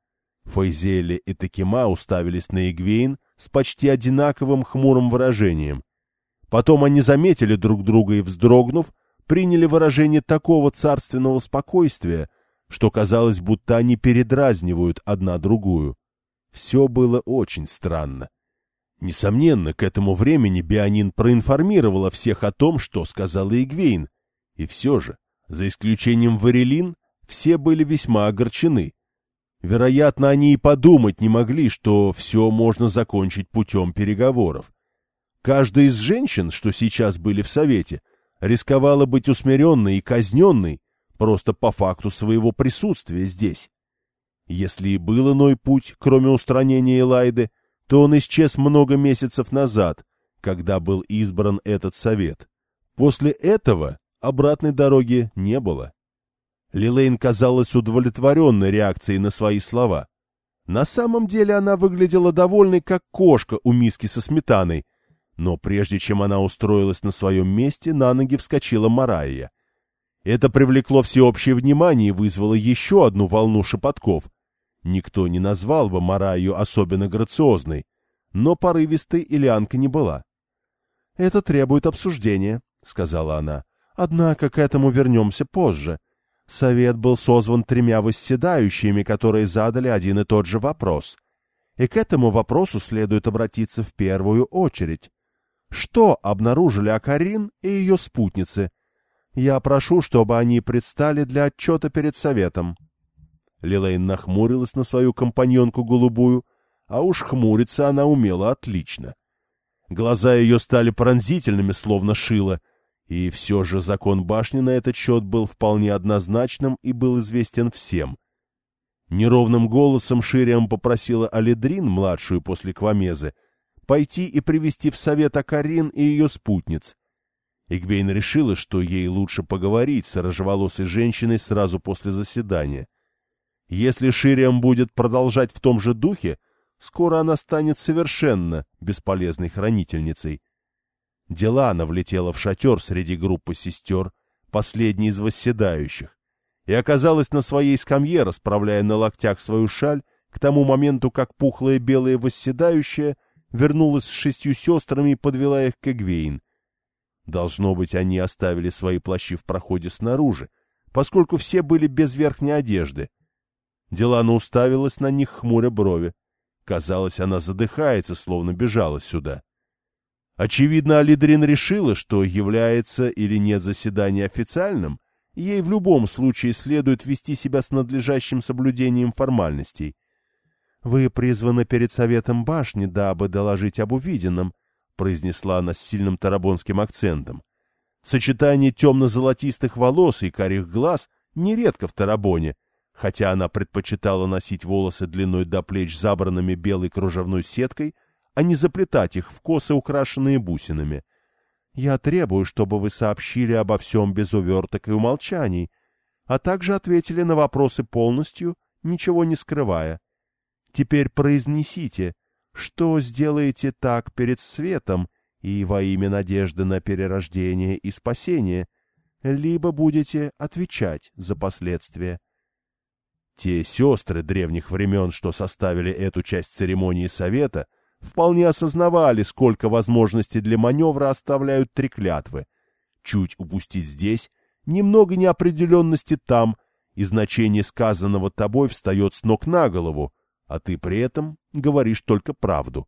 Файзели и Такима уставились на Игвейн с почти одинаковым хмурым выражением. Потом они заметили друг друга и, вздрогнув, приняли выражение такого царственного спокойствия, что казалось, будто они передразнивают одна другую. Все было очень странно. Несомненно, к этому времени Бианин проинформировала всех о том, что сказала Игвейн, и все же, за исключением Варелин, все были весьма огорчены. Вероятно, они и подумать не могли, что все можно закончить путем переговоров. Каждая из женщин, что сейчас были в Совете, рисковала быть усмиренной и казненной просто по факту своего присутствия здесь. Если и был иной путь, кроме устранения Элайды, то он исчез много месяцев назад, когда был избран этот совет. После этого обратной дороги не было. Лилейн казалась удовлетворенной реакцией на свои слова. На самом деле она выглядела довольной, как кошка у миски со сметаной, но прежде чем она устроилась на своем месте, на ноги вскочила Марайя. Это привлекло всеобщее внимание и вызвало еще одну волну шепотков. Никто не назвал бы Марайю особенно грациозной, но порывистой Ильянка не была. — Это требует обсуждения, — сказала она. Однако к этому вернемся позже. Совет был созван тремя восседающими, которые задали один и тот же вопрос. И к этому вопросу следует обратиться в первую очередь. Что обнаружили Акарин и ее спутницы? Я прошу, чтобы они предстали для отчета перед Советом. Лилейн нахмурилась на свою компаньонку голубую, а уж хмуриться она умела отлично. Глаза ее стали пронзительными, словно шило — и все же закон башни на этот счет был вполне однозначным и был известен всем. Неровным голосом Шириам попросила Аледрин, младшую после Квамезы, пойти и привести в совет Акарин и ее спутниц. Игвейн решила, что ей лучше поговорить с рыжеволосой женщиной сразу после заседания. Если Шириам будет продолжать в том же духе, скоро она станет совершенно бесполезной хранительницей. Делана влетела в шатер среди группы сестер, последней из восседающих, и оказалась на своей скамье, расправляя на локтях свою шаль, к тому моменту, как пухлая белая восседающая вернулась с шестью сестрами и подвела их к Эгвейн. Должно быть, они оставили свои плащи в проходе снаружи, поскольку все были без верхней одежды. Делана уставилась на них, хмуря брови. Казалось, она задыхается, словно бежала сюда. — Очевидно, Алидрин решила, что является или нет заседание официальным, ей в любом случае следует вести себя с надлежащим соблюдением формальностей. «Вы призваны перед советом башни, дабы доложить об увиденном», — произнесла она с сильным тарабонским акцентом. Сочетание темно-золотистых волос и карих глаз нередко в тарабоне, хотя она предпочитала носить волосы длиной до плеч забранными белой кружевной сеткой, а не заплетать их в косы, украшенные бусинами. «Я требую, чтобы вы сообщили обо всем без уверток и умолчаний, а также ответили на вопросы полностью, ничего не скрывая. Теперь произнесите, что сделаете так перед светом и во имя надежды на перерождение и спасение, либо будете отвечать за последствия. Те сестры древних времен, что составили эту часть церемонии совета, вполне осознавали, сколько возможностей для маневра оставляют три клятвы. Чуть упустить здесь, немного неопределенности там, и значение сказанного тобой встает с ног на голову, а ты при этом говоришь только правду.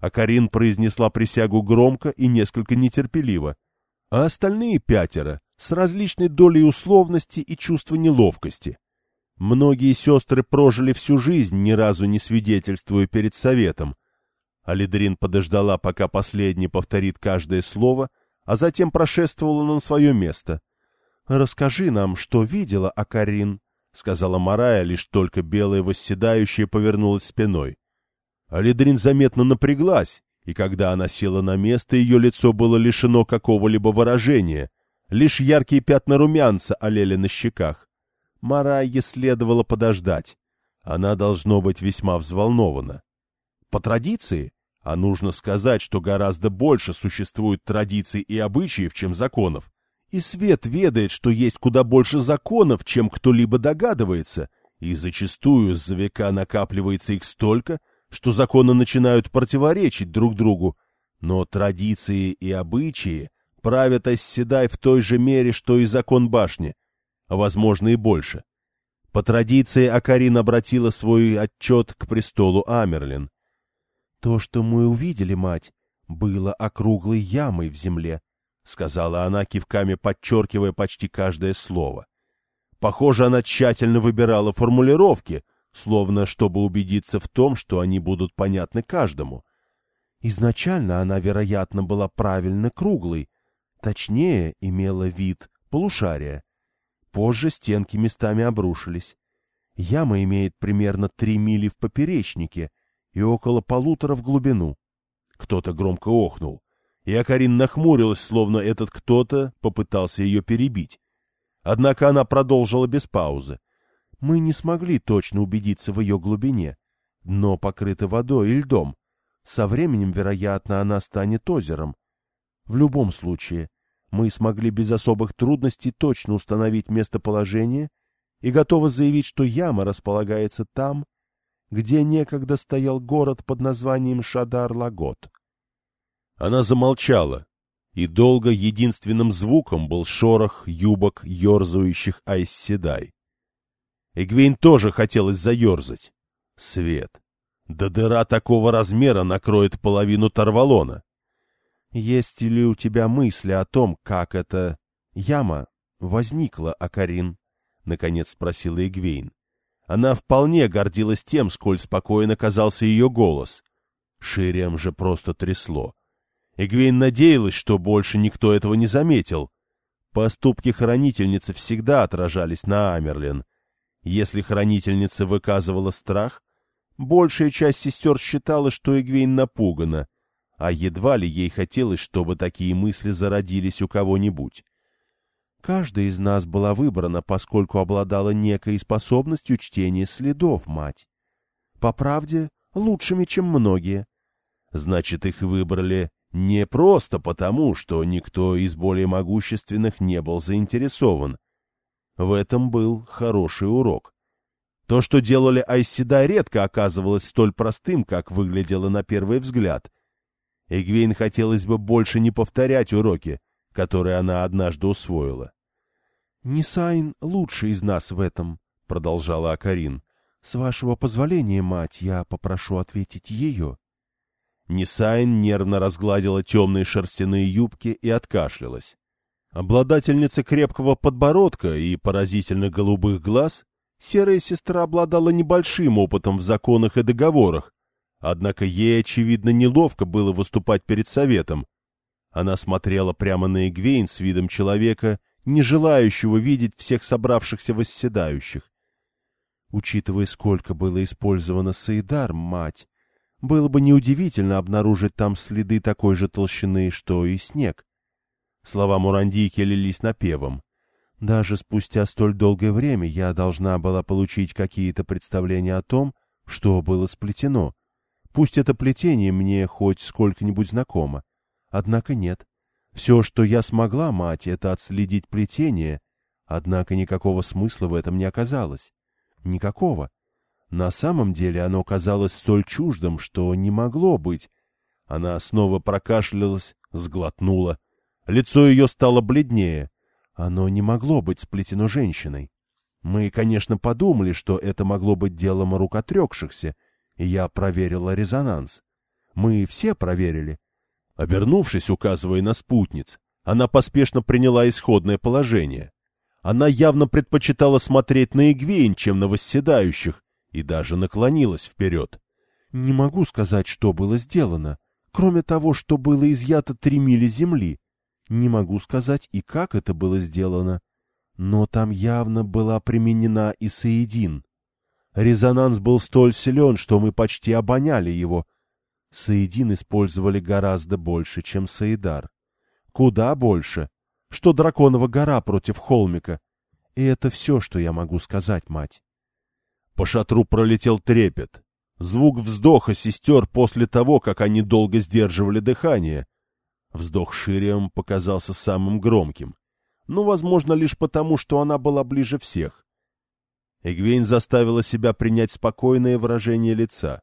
А Карин произнесла присягу громко и несколько нетерпеливо, а остальные пятеро с различной долей условности и чувства неловкости. Многие сестры прожили всю жизнь, ни разу не свидетельствуя перед советом. Алидрин подождала, пока последний повторит каждое слово, а затем прошествовала на свое место. — Расскажи нам, что видела Акарин, — сказала Марая, лишь только белая восседающая повернулась спиной. Алидрин заметно напряглась, и когда она села на место, ее лицо было лишено какого-либо выражения, лишь яркие пятна румянца олели на щеках. Марайе следовало подождать. Она должно быть весьма взволнована. По традиции, а нужно сказать, что гораздо больше существует традиций и обычаев, чем законов, и свет ведает, что есть куда больше законов, чем кто-либо догадывается, и зачастую за века накапливается их столько, что законы начинают противоречить друг другу, но традиции и обычаи правят оседай в той же мере, что и закон башни, а возможно и больше. По традиции Акарин обратила свой отчет к престолу Амерлин. «То, что мы увидели, мать, было округлой ямой в земле, — сказала она, кивками подчеркивая почти каждое слово. Похоже, она тщательно выбирала формулировки, словно чтобы убедиться в том, что они будут понятны каждому. Изначально она, вероятно, была правильно круглой, точнее, имела вид полушария. Позже стенки местами обрушились. Яма имеет примерно три мили в поперечнике и около полутора в глубину. Кто-то громко охнул и Акарин нахмурилась, словно этот кто-то попытался ее перебить. Однако она продолжила без паузы. Мы не смогли точно убедиться в ее глубине. Дно покрыто водой и льдом. Со временем, вероятно, она станет озером. В любом случае, мы смогли без особых трудностей точно установить местоположение и готовы заявить, что яма располагается там, где некогда стоял город под названием Шадар-Лагот. Она замолчала, и долго единственным звуком был шорох юбок ерзающих Айсседай. Эгвейн тоже хотелось заерзать. Свет. Да дыра такого размера накроет половину Тарвалона. Есть ли у тебя мысли о том, как эта яма возникла, Акарин? — наконец спросила Эгвейн. Она вполне гордилась тем, сколь спокойно казался ее голос. Шириам же просто трясло. Эгвейн надеялась, что больше никто этого не заметил. Поступки хранительницы всегда отражались на Амерлин. Если хранительница выказывала страх, большая часть сестер считала, что Эгвейн напугана, а едва ли ей хотелось, чтобы такие мысли зародились у кого-нибудь. Каждая из нас была выбрана, поскольку обладала некой способностью чтения следов, мать. По правде, лучшими, чем многие. Значит, их выбрали не просто потому, что никто из более могущественных не был заинтересован. В этом был хороший урок. То, что делали Айседа, редко оказывалось столь простым, как выглядело на первый взгляд. Эгвейн хотелось бы больше не повторять уроки, которые она однажды усвоила. — Нисайн лучший из нас в этом, — продолжала Акарин. — С вашего позволения, мать, я попрошу ответить ее. Нисайн нервно разгладила темные шерстяные юбки и откашлялась. Обладательница крепкого подбородка и поразительно голубых глаз Серая сестра обладала небольшим опытом в законах и договорах, однако ей, очевидно, неловко было выступать перед советом. Она смотрела прямо на Эгвейн с видом человека, не желающего видеть всех собравшихся восседающих. Учитывая, сколько было использовано Саидар, мать, было бы неудивительно обнаружить там следы такой же толщины, что и снег. Слова Мурандийки лились напевом. Даже спустя столь долгое время я должна была получить какие-то представления о том, что было сплетено. Пусть это плетение мне хоть сколько-нибудь знакомо. Однако нет. Все, что я смогла, мать, это отследить плетение, однако никакого смысла в этом не оказалось. Никакого. На самом деле оно казалось столь чуждым, что не могло быть. Она снова прокашлялась, сглотнула. Лицо ее стало бледнее. Оно не могло быть сплетено женщиной. Мы, конечно, подумали, что это могло быть делом рук отрекшихся, и я проверила резонанс. Мы все проверили. Обернувшись, указывая на спутниц, она поспешно приняла исходное положение. Она явно предпочитала смотреть на Игвейн, чем на восседающих, и даже наклонилась вперед. Не могу сказать, что было сделано, кроме того, что было изъято три мили земли. Не могу сказать и как это было сделано. Но там явно была применена и Саидин. Резонанс был столь силен, что мы почти обоняли его. Саидин использовали гораздо больше, чем Саидар. Куда больше. Что Драконова гора против холмика. И это все, что я могу сказать, мать. По шатру пролетел трепет. Звук вздоха сестер после того, как они долго сдерживали дыхание. Вздох Шириам показался самым громким. Но, возможно, лишь потому, что она была ближе всех. Эгвейн заставила себя принять спокойное выражение лица.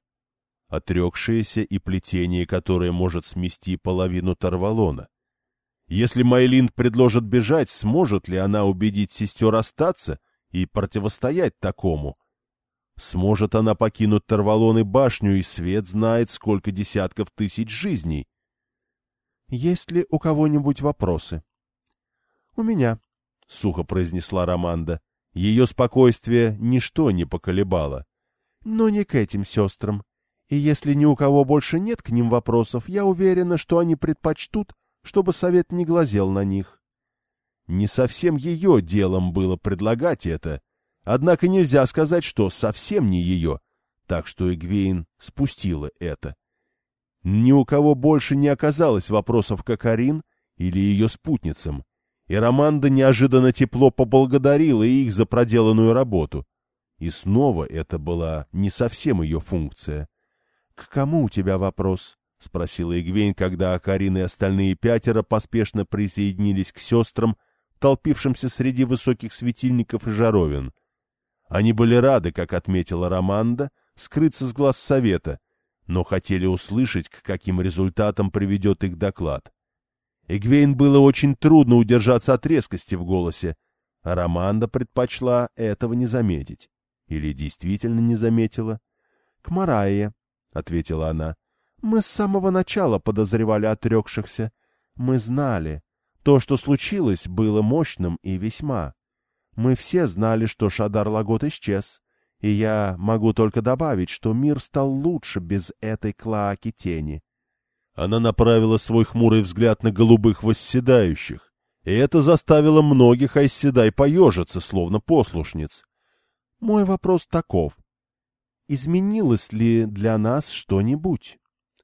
Отрекшееся и плетение, которое может смести половину Тарвалона. Если Майлинд предложит бежать, сможет ли она убедить сестер остаться и противостоять такому? Сможет она покинуть Тарвалон и башню, и свет знает, сколько десятков тысяч жизней. Есть ли у кого-нибудь вопросы? — У меня, — сухо произнесла Романда. Ее спокойствие ничто не поколебало. — Но не к этим сестрам. И если ни у кого больше нет к ним вопросов, я уверена, что они предпочтут, чтобы совет не глазел на них. Не совсем ее делом было предлагать это, Однако нельзя сказать, что совсем не ее, так что Эгвейн спустила это. Ни у кого больше не оказалось вопросов к Акарин или ее спутницам, и Романда неожиданно тепло поблагодарила их за проделанную работу. И снова это была не совсем ее функция. — К кому у тебя вопрос? — спросила Игвейн, когда Акарин и остальные пятеро поспешно присоединились к сестрам, толпившимся среди высоких светильников и жаровин. Они были рады, как отметила Романда, скрыться с глаз совета, но хотели услышать, к каким результатам приведет их доклад. Эгвейн было очень трудно удержаться от резкости в голосе, а Романда предпочла этого не заметить. Или действительно не заметила? — К Марайе, — ответила она. — Мы с самого начала подозревали отрекшихся. Мы знали. То, что случилось, было мощным и весьма. Мы все знали, что Шадар Лагот исчез, и я могу только добавить, что мир стал лучше без этой клоаки тени. Она направила свой хмурый взгляд на голубых восседающих, и это заставило многих Айседай поежиться, словно послушниц. Мой вопрос таков. Изменилось ли для нас что-нибудь?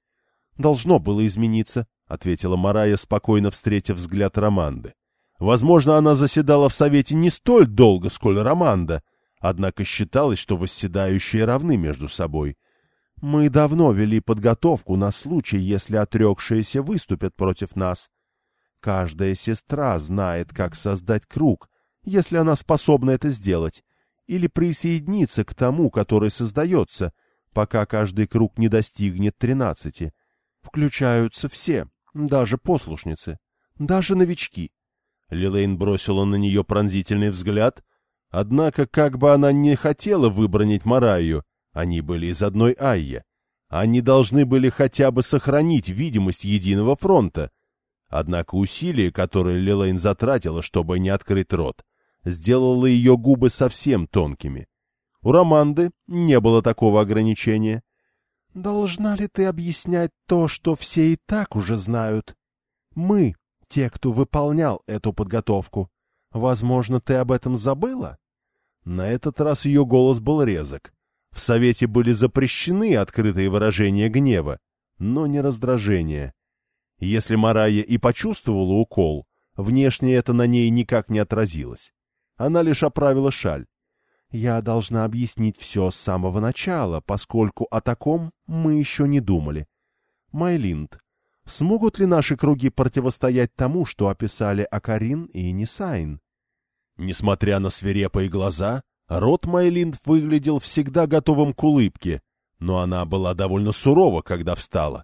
— Должно было измениться, — ответила Марая, спокойно встретив взгляд Романды. Возможно, она заседала в Совете не столь долго, сколь Романда, однако считалось, что восседающие равны между собой. Мы давно вели подготовку на случай, если отрекшиеся выступят против нас. Каждая сестра знает, как создать круг, если она способна это сделать, или присоединиться к тому, который создается, пока каждый круг не достигнет тринадцати. Включаются все, даже послушницы, даже новички. Лилейн бросила на нее пронзительный взгляд, однако, как бы она не хотела выбронить Мараю, они были из одной Айя. Они должны были хотя бы сохранить видимость единого фронта. Однако усилие, которое Лилейн затратила, чтобы не открыть рот, сделало ее губы совсем тонкими. У Романды не было такого ограничения. «Должна ли ты объяснять то, что все и так уже знают? Мы — те, кто выполнял эту подготовку. Возможно, ты об этом забыла?» На этот раз ее голос был резок. В Совете были запрещены открытые выражения гнева, но не раздражения. Если Марая и почувствовала укол, внешне это на ней никак не отразилось. Она лишь оправила шаль. Я должна объяснить все с самого начала, поскольку о таком мы еще не думали. Майлинд, смогут ли наши круги противостоять тому, что описали Акарин и Нисайн? Несмотря на свирепые глаза, рот Майлинд выглядел всегда готовым к улыбке, но она была довольно сурова, когда встала.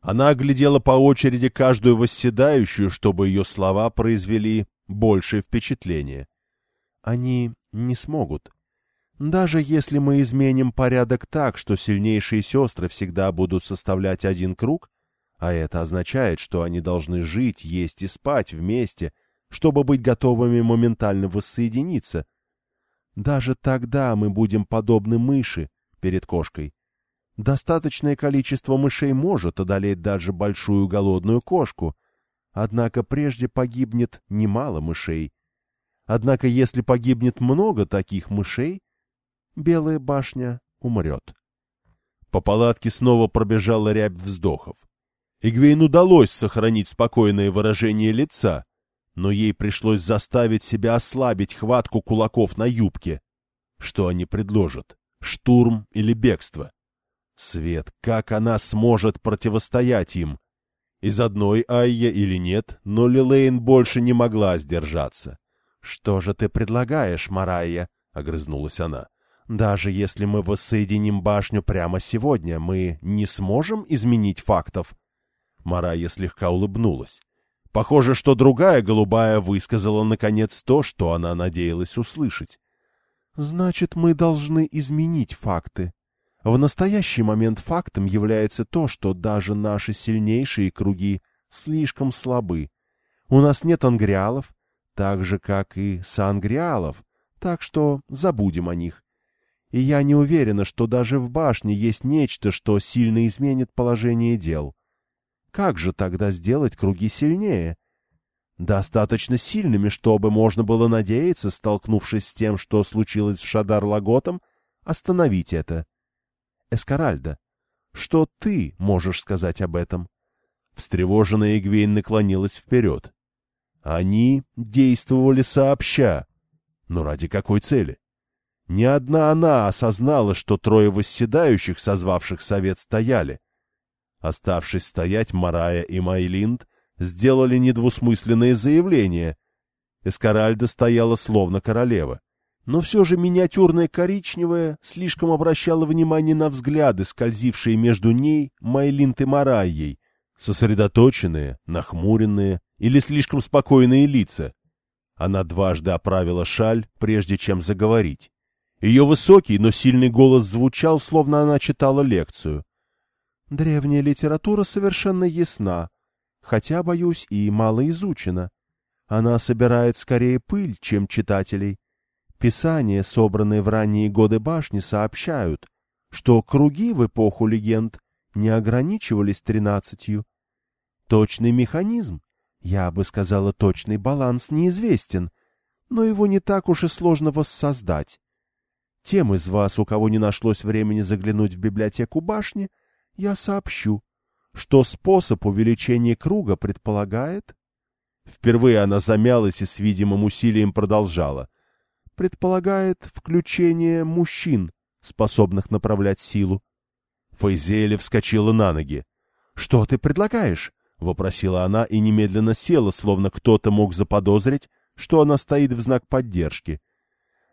Она оглядела по очереди каждую восседающую, чтобы ее слова произвели большее впечатление. Они не смогут. Даже если мы изменим порядок так, что сильнейшие сестры всегда будут составлять один круг, а это означает, что они должны жить, есть и спать вместе, чтобы быть готовыми моментально воссоединиться, даже тогда мы будем подобны мыши перед кошкой. Достаточное количество мышей может одолеть даже большую голодную кошку, однако прежде погибнет немало мышей. Однако если погибнет много таких мышей, Белая башня умрет. По палатке снова пробежала рябь вздохов. Игвейн удалось сохранить спокойное выражение лица, но ей пришлось заставить себя ослабить хватку кулаков на юбке. Что они предложат? Штурм или бегство? Свет, как она сможет противостоять им? Из одной Айя или нет, но Лилейн больше не могла сдержаться. — Что же ты предлагаешь, Марайя? — огрызнулась она. Даже если мы воссоединим башню прямо сегодня, мы не сможем изменить фактов. Марая слегка улыбнулась. Похоже, что другая голубая высказала, наконец, то, что она надеялась услышать. «Значит, мы должны изменить факты. В настоящий момент фактом является то, что даже наши сильнейшие круги слишком слабы. У нас нет ангриалов, так же, как и сангриалов, так что забудем о них и я не уверена, что даже в башне есть нечто, что сильно изменит положение дел. Как же тогда сделать круги сильнее? Достаточно сильными, чтобы можно было надеяться, столкнувшись с тем, что случилось с Шадар-Лаготом, остановить это. Эскаральда, что ты можешь сказать об этом? Встревоженная Игвейн наклонилась вперед. Они действовали сообща. Но ради какой цели? Не одна она осознала, что трое восседающих, созвавших совет, стояли. Оставшись стоять, Марая и Майлинд сделали недвусмысленное заявление. Эскаральда стояла словно королева. Но все же миниатюрная коричневая слишком обращала внимание на взгляды, скользившие между ней, Майлинд и Марайей, сосредоточенные, нахмуренные или слишком спокойные лица. Она дважды оправила шаль, прежде чем заговорить. Ее высокий, но сильный голос звучал, словно она читала лекцию. «Древняя литература совершенно ясна, хотя, боюсь, и мало изучена. Она собирает скорее пыль, чем читателей. Писания, собранные в ранние годы башни, сообщают, что круги в эпоху легенд не ограничивались тринадцатью. Точный механизм, я бы сказала, точный баланс неизвестен, но его не так уж и сложно воссоздать. Тем из вас, у кого не нашлось времени заглянуть в библиотеку башни, я сообщу, что способ увеличения круга предполагает... Впервые она замялась и с видимым усилием продолжала. Предполагает включение мужчин, способных направлять силу. Фейзеля вскочила на ноги. — Что ты предлагаешь? — вопросила она и немедленно села, словно кто-то мог заподозрить, что она стоит в знак поддержки.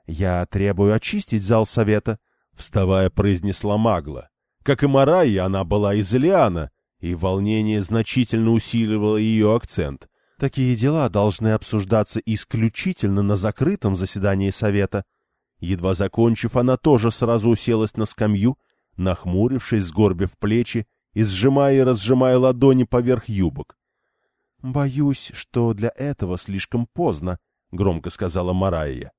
«Я требую очистить зал совета», — вставая, произнесла Магла. Как и Марайя, она была из Илиана, и волнение значительно усиливало ее акцент. Такие дела должны обсуждаться исключительно на закрытом заседании совета. Едва закончив, она тоже сразу уселась на скамью, нахмурившись, сгорбив плечи и сжимая и разжимая ладони поверх юбок. — Боюсь, что для этого слишком поздно, — громко сказала Марайя.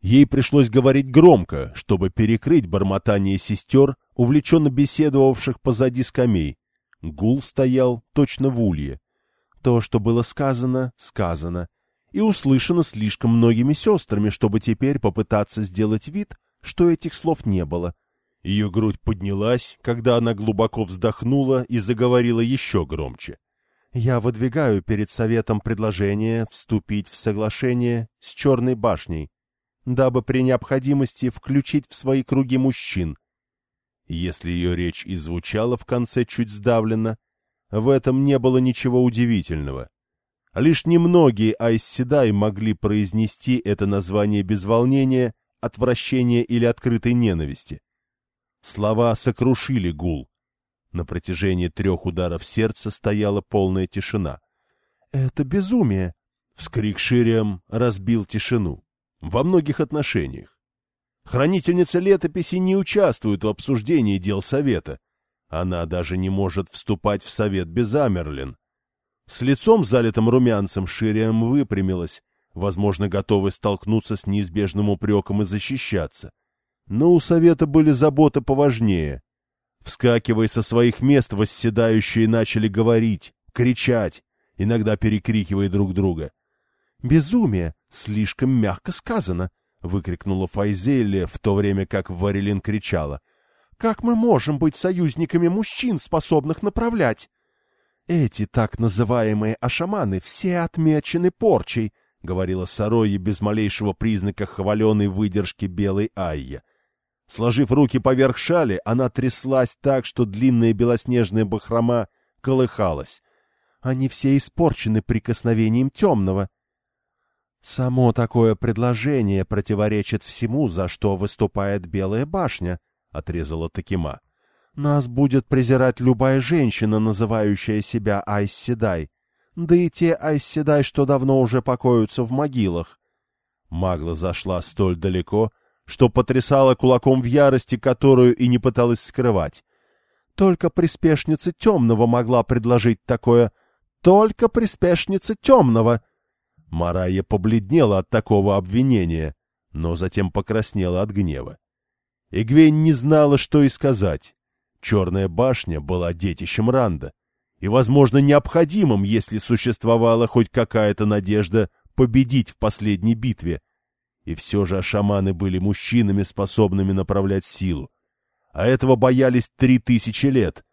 Ей пришлось говорить громко, чтобы перекрыть бормотание сестер, увлеченно беседовавших позади скамей. Гул стоял точно в улье. То, что было сказано, сказано, и услышано слишком многими сестрами, чтобы теперь попытаться сделать вид, что этих слов не было. Ее грудь поднялась, когда она глубоко вздохнула и заговорила еще громче. «Я выдвигаю перед Советом предложение вступить в соглашение с Черной башней, дабы при необходимости включить в свои круги мужчин». Если ее речь и звучала в конце чуть сдавленно, в этом не было ничего удивительного. Лишь немногие Айсседай могли произнести это название без волнения, отвращения или открытой ненависти. Слова сокрушили гул. На протяжении трех ударов сердца стояла полная тишина. «Это безумие!» — вскрик Шириам разбил тишину. Во многих отношениях. Хранительница летописи не участвует в обсуждении дел Совета. Она даже не может вступать в Совет без Амерлин. С лицом, залитым румянцем, Шириам выпрямилась, возможно, готовая столкнуться с неизбежным упреком и защищаться. Но у совета были заботы поважнее. Вскакивая со своих мест, восседающие начали говорить, кричать, иногда перекрикивая друг друга. «Безумие! Слишком мягко сказано!» — выкрикнула Файзелия, в то время как Варилин кричала. «Как мы можем быть союзниками мужчин, способных направлять?» «Эти так называемые ашаманы все отмечены порчей», — говорила Сарои без малейшего признака хваленой выдержки белой Айя. Сложив руки поверх шали, она тряслась так, что длинная белоснежная бахрома колыхалась. Они все испорчены прикосновением темного. Само такое предложение противоречит всему, за что выступает Белая башня, — отрезала Такима. Нас будет презирать любая женщина, называющая себя Айсседай. Да и те Айсседай, что давно уже покоятся в могилах. Магла зашла столь далеко, что потрясала кулаком в ярости, которую и не пыталась скрывать. Только приспешница темного могла предложить такое. Только приспешница темного. Марая побледнела от такого обвинения, но затем покраснела от гнева. Игвейн не знала, что и сказать. Черная башня была детищем Ранда и, возможно, необходимым, если существовала хоть какая-то надежда победить в последней битве — и все же шаманы были мужчинами, способными направлять силу. А этого боялись три тысячи лет,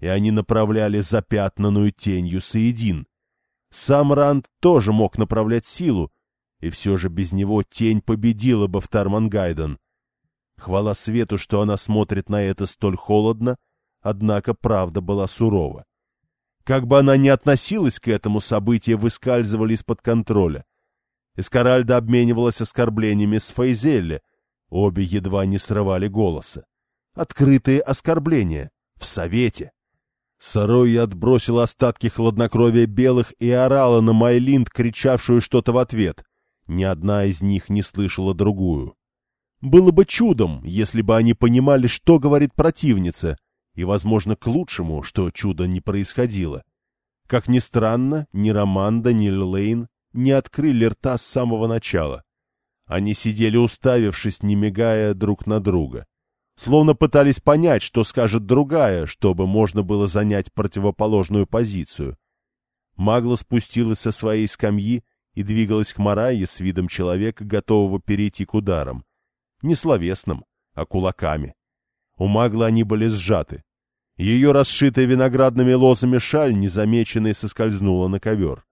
и они направляли запятнанную тенью Саедин. Сам Ранд тоже мог направлять силу, и все же без него тень победила бы в Тармангайден. Хвала свету, что она смотрит на это столь холодно, однако правда была сурова. Как бы она ни относилась к этому, события выскальзывали из-под контроля — Эскаральда обменивалась оскорблениями с Фейзелли. Обе едва не срывали голоса. Открытые оскорбления. В совете. Сарой отбросила остатки хладнокровия белых и орала на Майлинд, кричавшую что-то в ответ. Ни одна из них не слышала другую. Было бы чудом, если бы они понимали, что говорит противница, и, возможно, к лучшему, что чудо не происходило. Как ни странно, ни Романда, ни Лейн не открыли рта с самого начала. Они сидели уставившись, не мигая друг на друга. Словно пытались понять, что скажет другая, чтобы можно было занять противоположную позицию. Магла спустилась со своей скамьи и двигалась к Марайе с видом человека, готового перейти к ударам. Не словесным, а кулаками. У Маглы они были сжаты. Ее расшитая виноградными лозами шаль, незамеченной, соскользнула на ковер.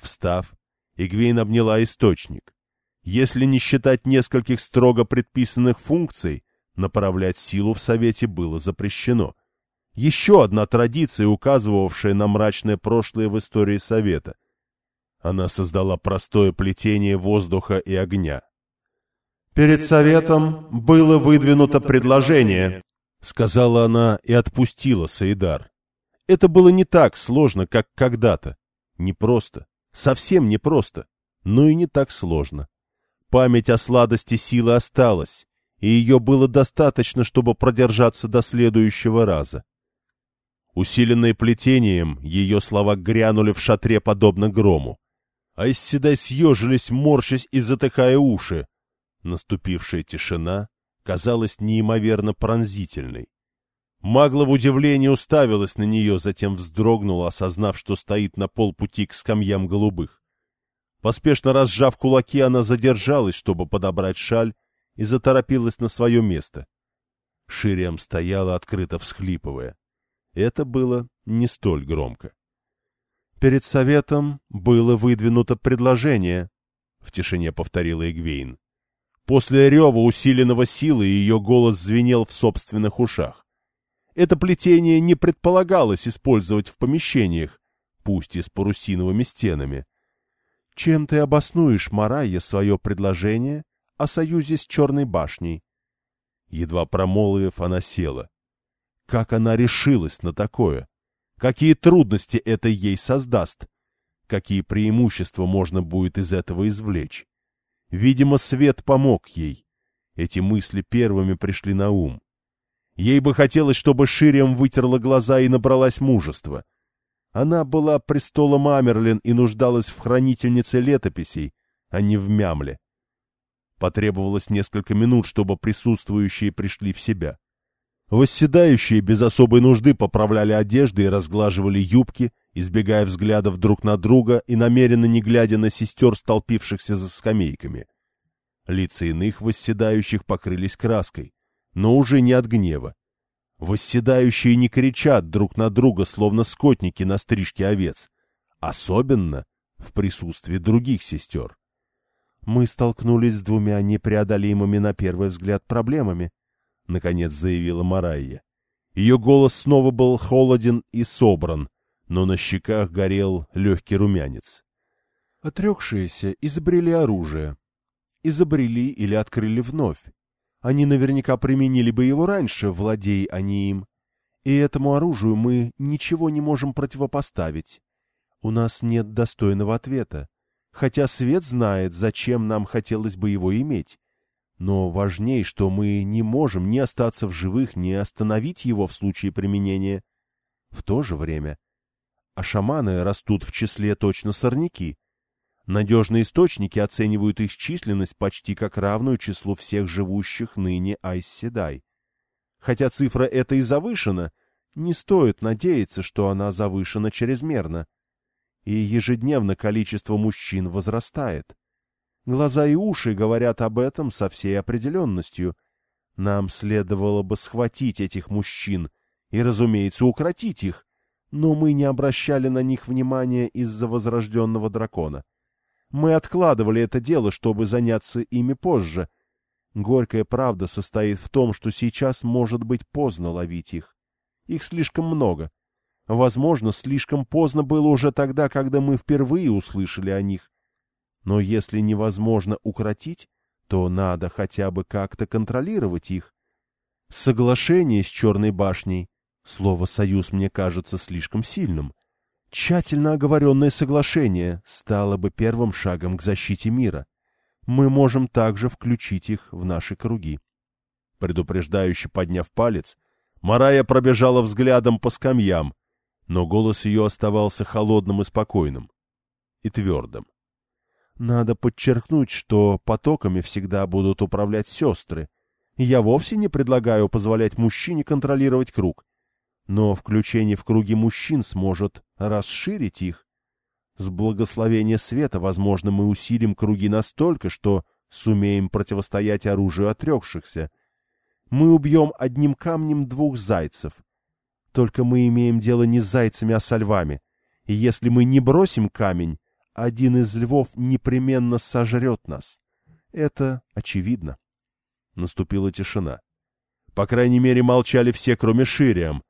Встав, Игвейн обняла источник. Если не считать нескольких строго предписанных функций, направлять силу в Совете было запрещено. Еще одна традиция, указывавшая на мрачное прошлое в истории Совета. Она создала простое плетение воздуха и огня. «Перед Советом было выдвинуто предложение», — сказала она и отпустила Саидар. Это было не так сложно, как когда-то. Непросто. Совсем непросто, но и не так сложно. Память о сладости силы осталась, и ее было достаточно, чтобы продержаться до следующего раза. Усиленные плетением, ее слова грянули в шатре подобно грому. А из седай съежились, морщась и затыкая уши. Наступившая тишина казалась неимоверно пронзительной. Магла в удивлении уставилась на нее, затем вздрогнула, осознав, что стоит на полпути к скамьям голубых. Поспешно разжав кулаки, она задержалась, чтобы подобрать шаль, и заторопилась на свое место. Шириам стояла, открыто всхлипывая. Это было не столь громко. «Перед советом было выдвинуто предложение», — в тишине повторила Игвейн. После рева усиленного силы ее голос звенел в собственных ушах. Это плетение не предполагалось использовать в помещениях, пусть и с парусиновыми стенами. Чем ты обоснуешь, Марайя, свое предложение о союзе с Черной башней? Едва промолвив, она села. Как она решилась на такое? Какие трудности это ей создаст? Какие преимущества можно будет из этого извлечь? Видимо, свет помог ей. Эти мысли первыми пришли на ум. Ей бы хотелось, чтобы Шириам вытерла глаза и набралась мужества. Она была престолом Амерлин и нуждалась в хранительнице летописей, а не в мямле. Потребовалось несколько минут, чтобы присутствующие пришли в себя. Восседающие без особой нужды поправляли одежды и разглаживали юбки, избегая взглядов друг на друга и намеренно не глядя на сестер, столпившихся за скамейками. Лица иных восседающих покрылись краской но уже не от гнева. Восседающие не кричат друг на друга, словно скотники на стрижке овец, особенно в присутствии других сестер. «Мы столкнулись с двумя непреодолимыми на первый взгляд проблемами», — наконец заявила Марайя. Ее голос снова был холоден и собран, но на щеках горел легкий румянец. Отрекшиеся изобрели оружие. Изобрели или открыли вновь. Они наверняка применили бы его раньше, владей они им. И этому оружию мы ничего не можем противопоставить. У нас нет достойного ответа. Хотя свет знает, зачем нам хотелось бы его иметь. Но важнее, что мы не можем ни остаться в живых, ни остановить его в случае применения. В то же время. А шаманы растут в числе точно сорняки. Надежные источники оценивают их численность почти как равную числу всех живущих ныне Айсседай. Хотя цифра эта и завышена, не стоит надеяться, что она завышена чрезмерно. И ежедневно количество мужчин возрастает. Глаза и уши говорят об этом со всей определенностью. Нам следовало бы схватить этих мужчин и, разумеется, укротить их, но мы не обращали на них внимания из-за возрожденного дракона. Мы откладывали это дело, чтобы заняться ими позже. Горькая правда состоит в том, что сейчас может быть поздно ловить их. Их слишком много. Возможно, слишком поздно было уже тогда, когда мы впервые услышали о них. Но если невозможно укротить, то надо хотя бы как-то контролировать их. Соглашение с Черной башней, слово «союз» мне кажется слишком сильным, Тщательно оговоренное соглашение стало бы первым шагом к защите мира. Мы можем также включить их в наши круги. Предупреждающе подняв палец, Марая пробежала взглядом по скамьям, но голос ее оставался холодным и спокойным, и твердым. Надо подчеркнуть, что потоками всегда будут управлять сестры. Я вовсе не предлагаю позволять мужчине контролировать круг но включение в круги мужчин сможет расширить их. С благословения света, возможно, мы усилим круги настолько, что сумеем противостоять оружию отрекшихся. Мы убьем одним камнем двух зайцев. Только мы имеем дело не с зайцами, а со львами. И если мы не бросим камень, один из львов непременно сожрет нас. Это очевидно. Наступила тишина. По крайней мере, молчали все, кроме Шириам,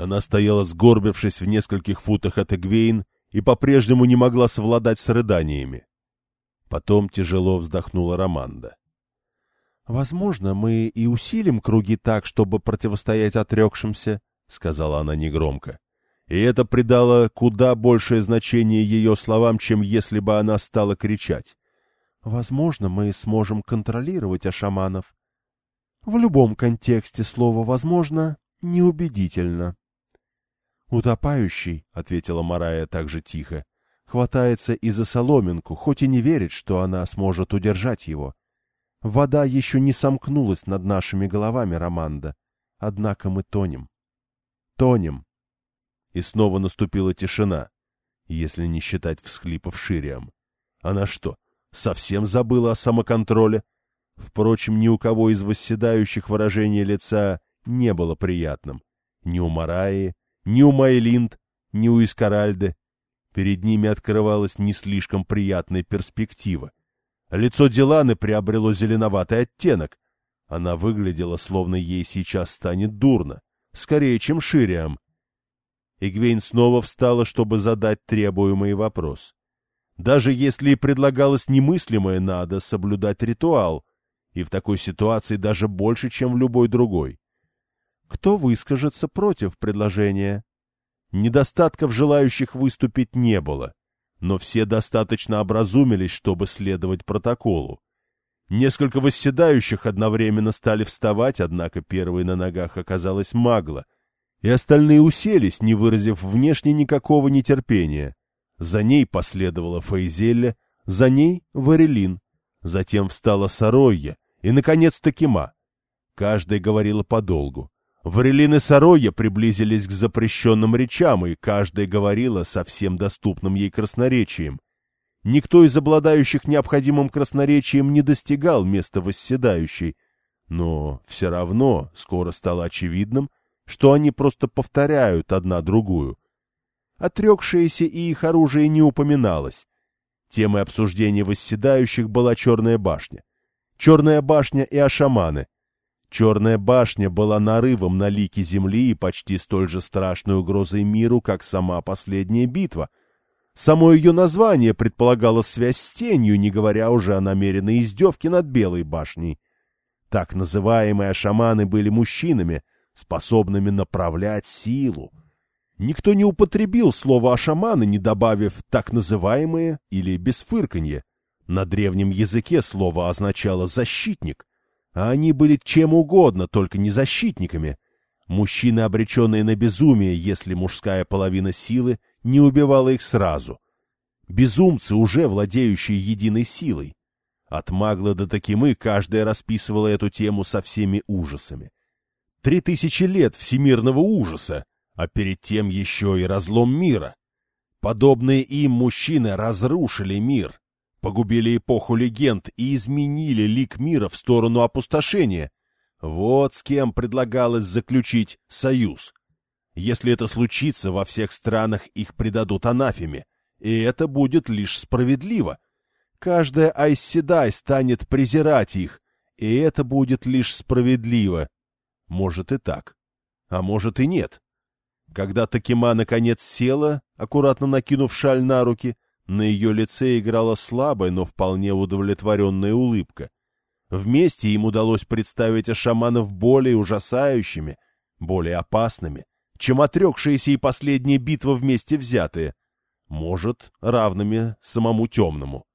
она стояла сгорбившись в нескольких футах от Эгвейн и по-прежнему не могла совладать с рыданиями. Потом тяжело вздохнула Романда. — Возможно, мы и усилим круги так, чтобы противостоять отрекшимся, — сказала она негромко. И это придало куда большее значение ее словам, чем если бы она стала кричать. — Возможно, мы сможем контролировать ашаманов. В любом контексте слово «возможно» неубедительно. «Утопающий», — ответила Марая также тихо, — «хватается и за соломинку, хоть и не верит, что она сможет удержать его. Вода еще не сомкнулась над нашими головами, Романда. Однако мы тонем. Тонем. И снова наступила тишина, если не считать всхлипов Шириам. Она что, совсем забыла о самоконтроле? Впрочем, ни у кого из восседающих выражение лица не было приятным. Ни у Мараи, ни у Майлинд, ни у Искаральды. Перед ними открывалась не слишком приятная перспектива. Лицо Диланы приобрело зеленоватый оттенок. Она выглядела, словно ей сейчас станет дурно, скорее, чем Шириам. Игвейн снова встала, чтобы задать требуемый вопрос. Даже если и предлагалось немыслимое, надо соблюдать ритуал, и в такой ситуации даже больше, чем в любой другой. Кто выскажется против предложения? Недостатков желающих выступить не было но все достаточно образумились, чтобы следовать протоколу. Несколько восседающих одновременно стали вставать, однако первой на ногах оказалась Магла, и остальные уселись, не выразив внешне никакого нетерпения. За ней последовала Фейзелля, за ней — Варелин, затем встала Саройя и, наконец, Такима. Каждая говорила подолгу. Варелин и Сароя приблизились к запрещенным речам, и каждая говорила со всем доступным ей красноречием. Никто из обладающих необходимым красноречием не достигал места восседающей, но все равно скоро стало очевидным, что они просто повторяют одна другую. Отрекшееся и их оружие не упоминалось. Темой обсуждения восседающих была Черная башня. Черная башня и ашаманы — Черная башня была нарывом на лике земли и почти столь же страшной угрозой миру, как сама последняя битва. Само ее название предполагало связь с тенью, не говоря уже о намеренной издевке над Белой башней. Так называемые шаманы были мужчинами, способными направлять силу. Никто не употребил слово «ашаманы», не добавив «так называемые» или «без фырканья». На древнем языке слово означало «защитник» а они были чем угодно, только не защитниками. Мужчины, обреченные на безумие, если мужская половина силы не убивала их сразу. Безумцы, уже владеющие единой силой. От Магла до Такимы каждая расписывала эту тему со всеми ужасами. Три тысячи лет всемирного ужаса, а перед тем еще и разлом мира. Подобные им мужчины разрушили мир, погубили эпоху легенд и изменили лик мира в сторону опустошения. Вот с кем предлагалось заключить союз. Если это случится, во всех странах их предадут анафеме, и это будет лишь справедливо. Каждая Айсседай станет презирать их, и это будет лишь справедливо. Может и так, а может и нет. Когда Такима наконец села, аккуратно накинув шаль на руки, на ее лице играла слабая, но вполне удовлетворенная улыбка. Вместе им удалось представить ашаманов более ужасающими, более опасными, чем отрекшиеся и последняя битва вместе взятые, может, равными самому темному.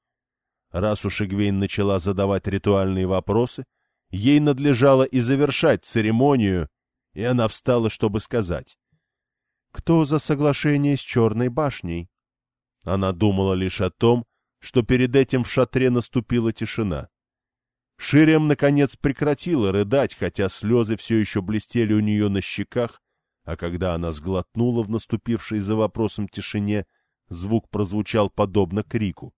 Раз уж Игвейн начала задавать ритуальные вопросы, ей надлежало и завершать церемонию, и она встала, чтобы сказать. «Кто за соглашение с Черной башней?» Она думала лишь о том, что перед этим в шатре наступила тишина. Ширем, наконец, прекратила рыдать, хотя слезы все еще блестели у нее на щеках, а когда она сглотнула в наступившей за вопросом тишине, звук прозвучал подобно крику.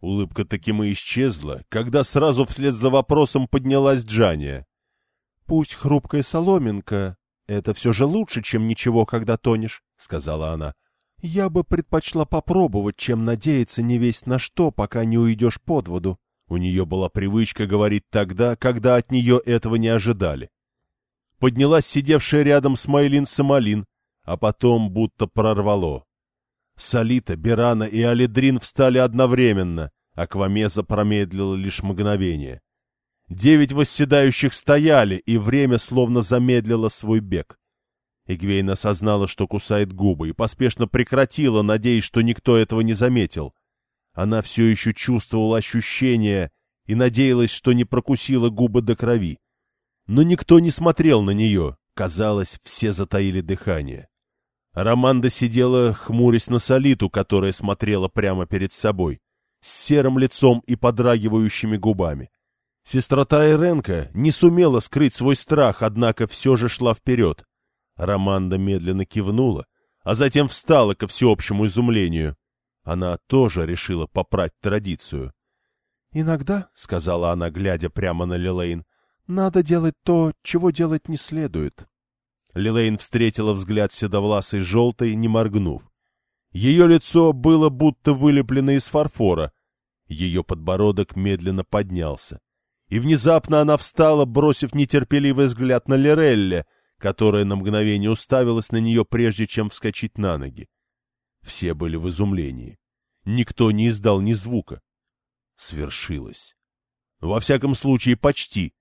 Улыбка таким и исчезла, когда сразу вслед за вопросом поднялась Джания. — Пусть хрупкая соломинка, это все же лучше, чем ничего, когда тонешь, — сказала она. Я бы предпочла попробовать, чем надеяться не весть на что, пока не уйдешь под воду. У нее была привычка говорить тогда, когда от нее этого не ожидали. Поднялась сидевшая рядом Смайлин Самалин, а потом будто прорвало. Салита, Берана и Алидрин встали одновременно, а Квамеза промедлила лишь мгновение. Девять восседающих стояли, и время словно замедлило свой бег. Игвейн осознала, что кусает губы, и поспешно прекратила, надеясь, что никто этого не заметил. Она все еще чувствовала ощущение и надеялась, что не прокусила губы до крови. Но никто не смотрел на нее. Казалось, все затаили дыхание. Романда сидела, хмурясь на солиту, которая смотрела прямо перед собой, с серым лицом и подрагивающими губами. Сестра Тайренко не сумела скрыть свой страх, однако все же шла вперед. Романда медленно кивнула, а затем встала ко всеобщему изумлению. Она тоже решила попрать традицию. — Иногда, — сказала она, глядя прямо на Лилейн, — надо делать то, чего делать не следует. Лилейн встретила взгляд седовласой желтой, не моргнув. Ее лицо было будто вылеплено из фарфора. Ее подбородок медленно поднялся. И внезапно она встала, бросив нетерпеливый взгляд на Лирелле, которая на мгновение уставилась на нее, прежде чем вскочить на ноги. Все были в изумлении. Никто не издал ни звука. Свершилось. Во всяком случае, почти.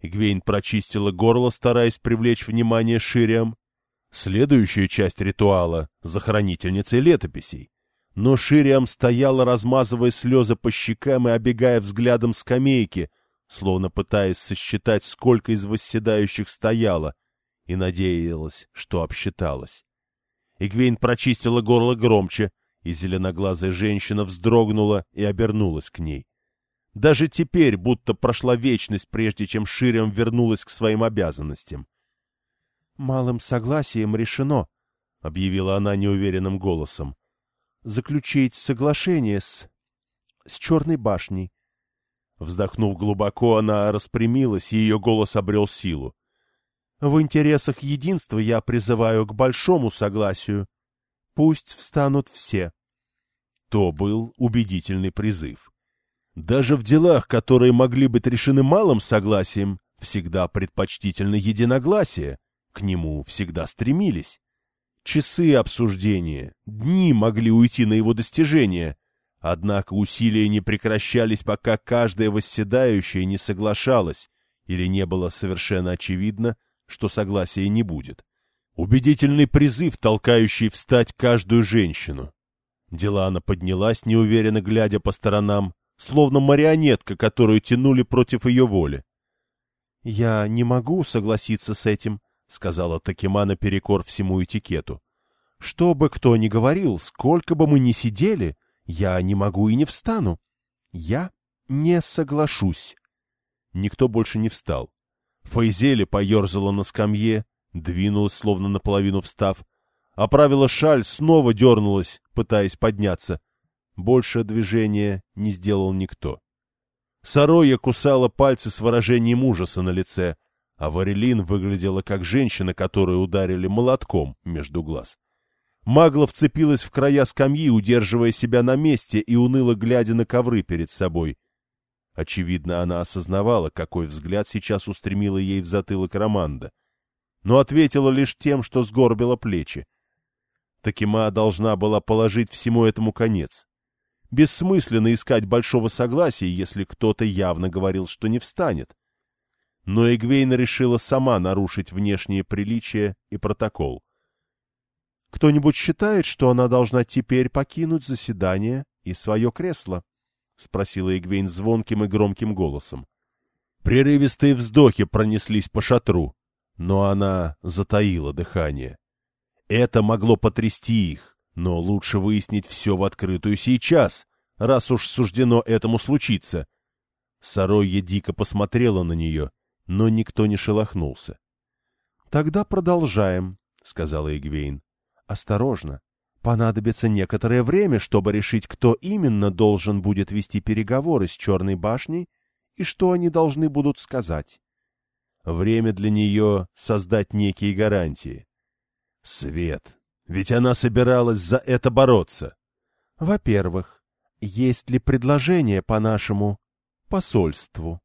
Игвейн прочистила горло, стараясь привлечь внимание Шириам. Следующая часть ритуала — за хранительницей летописей. Но Шириам стояла, размазывая слезы по щекам и обегая взглядом скамейки, словно пытаясь сосчитать, сколько из восседающих стояло, и надеялась, что обсчиталась. Игвейн прочистила горло громче, и зеленоглазая женщина вздрогнула и обернулась к ней. Даже теперь будто прошла вечность, прежде чем Шириам вернулась к своим обязанностям. — Малым согласием решено, — объявила она неуверенным голосом, — заключить соглашение с... с Черной башней. Вздохнув глубоко, она распрямилась, и ее голос обрел силу. — В интересах единства я призываю к большому согласию. Пусть встанут все. То был убедительный призыв. Даже в делах, которые могли быть решены малым согласием, всегда предпочтительно единогласие, к нему всегда стремились. Часы обсуждения, дни могли уйти на его достижение, однако усилия не прекращались, пока каждая восседающая не соглашалась или не было совершенно очевидно, что согласия не будет. Убедительный призыв, толкающий встать каждую женщину. Делана поднялась, неуверенно глядя по сторонам, словно марионетка, которую тянули против ее воли. — Я не могу согласиться с этим, — сказала Такима наперекор всему этикету. — Что бы кто ни говорил, сколько бы мы ни сидели, я не могу и не встану. Я не соглашусь. Никто больше не встал. Файзели поерзала на скамье, двинулась, словно наполовину встав, оправила шаль, снова дернулась, пытаясь подняться. Больше движения не сделал никто. Сароя кусала пальцы с выражением ужаса на лице, а Варелин выглядела как женщина, которую ударили молотком между глаз. Магла вцепилась в края скамьи, удерживая себя на месте и уныло глядя на ковры перед собой. Очевидно, она осознавала, какой взгляд сейчас устремила ей в затылок Романда, но ответила лишь тем, что сгорбила плечи. Такима должна была положить всему этому конец. Бессмысленно искать большого согласия, если кто-то явно говорил, что не встанет. Но Эгвейна решила сама нарушить внешние приличия и протокол. — Кто-нибудь считает, что она должна теперь покинуть заседание и свое кресло? — спросила Эгвейн звонким и громким голосом. Прерывистые вздохи пронеслись по шатру, но она затаила дыхание. Это могло потрясти их, но лучше выяснить все в открытую сейчас, раз уж суждено этому случиться. Саройя дико посмотрела на нее, но никто не шелохнулся. — Тогда продолжаем, — сказала Игвейн. — Осторожно. Понадобится некоторое время, чтобы решить, кто именно должен будет вести переговоры с Черной башней и что они должны будут сказать. Время для нее — создать некие гарантии. Свет, ведь она собиралась за это бороться. Во-первых, есть ли предложение по нашему посольству?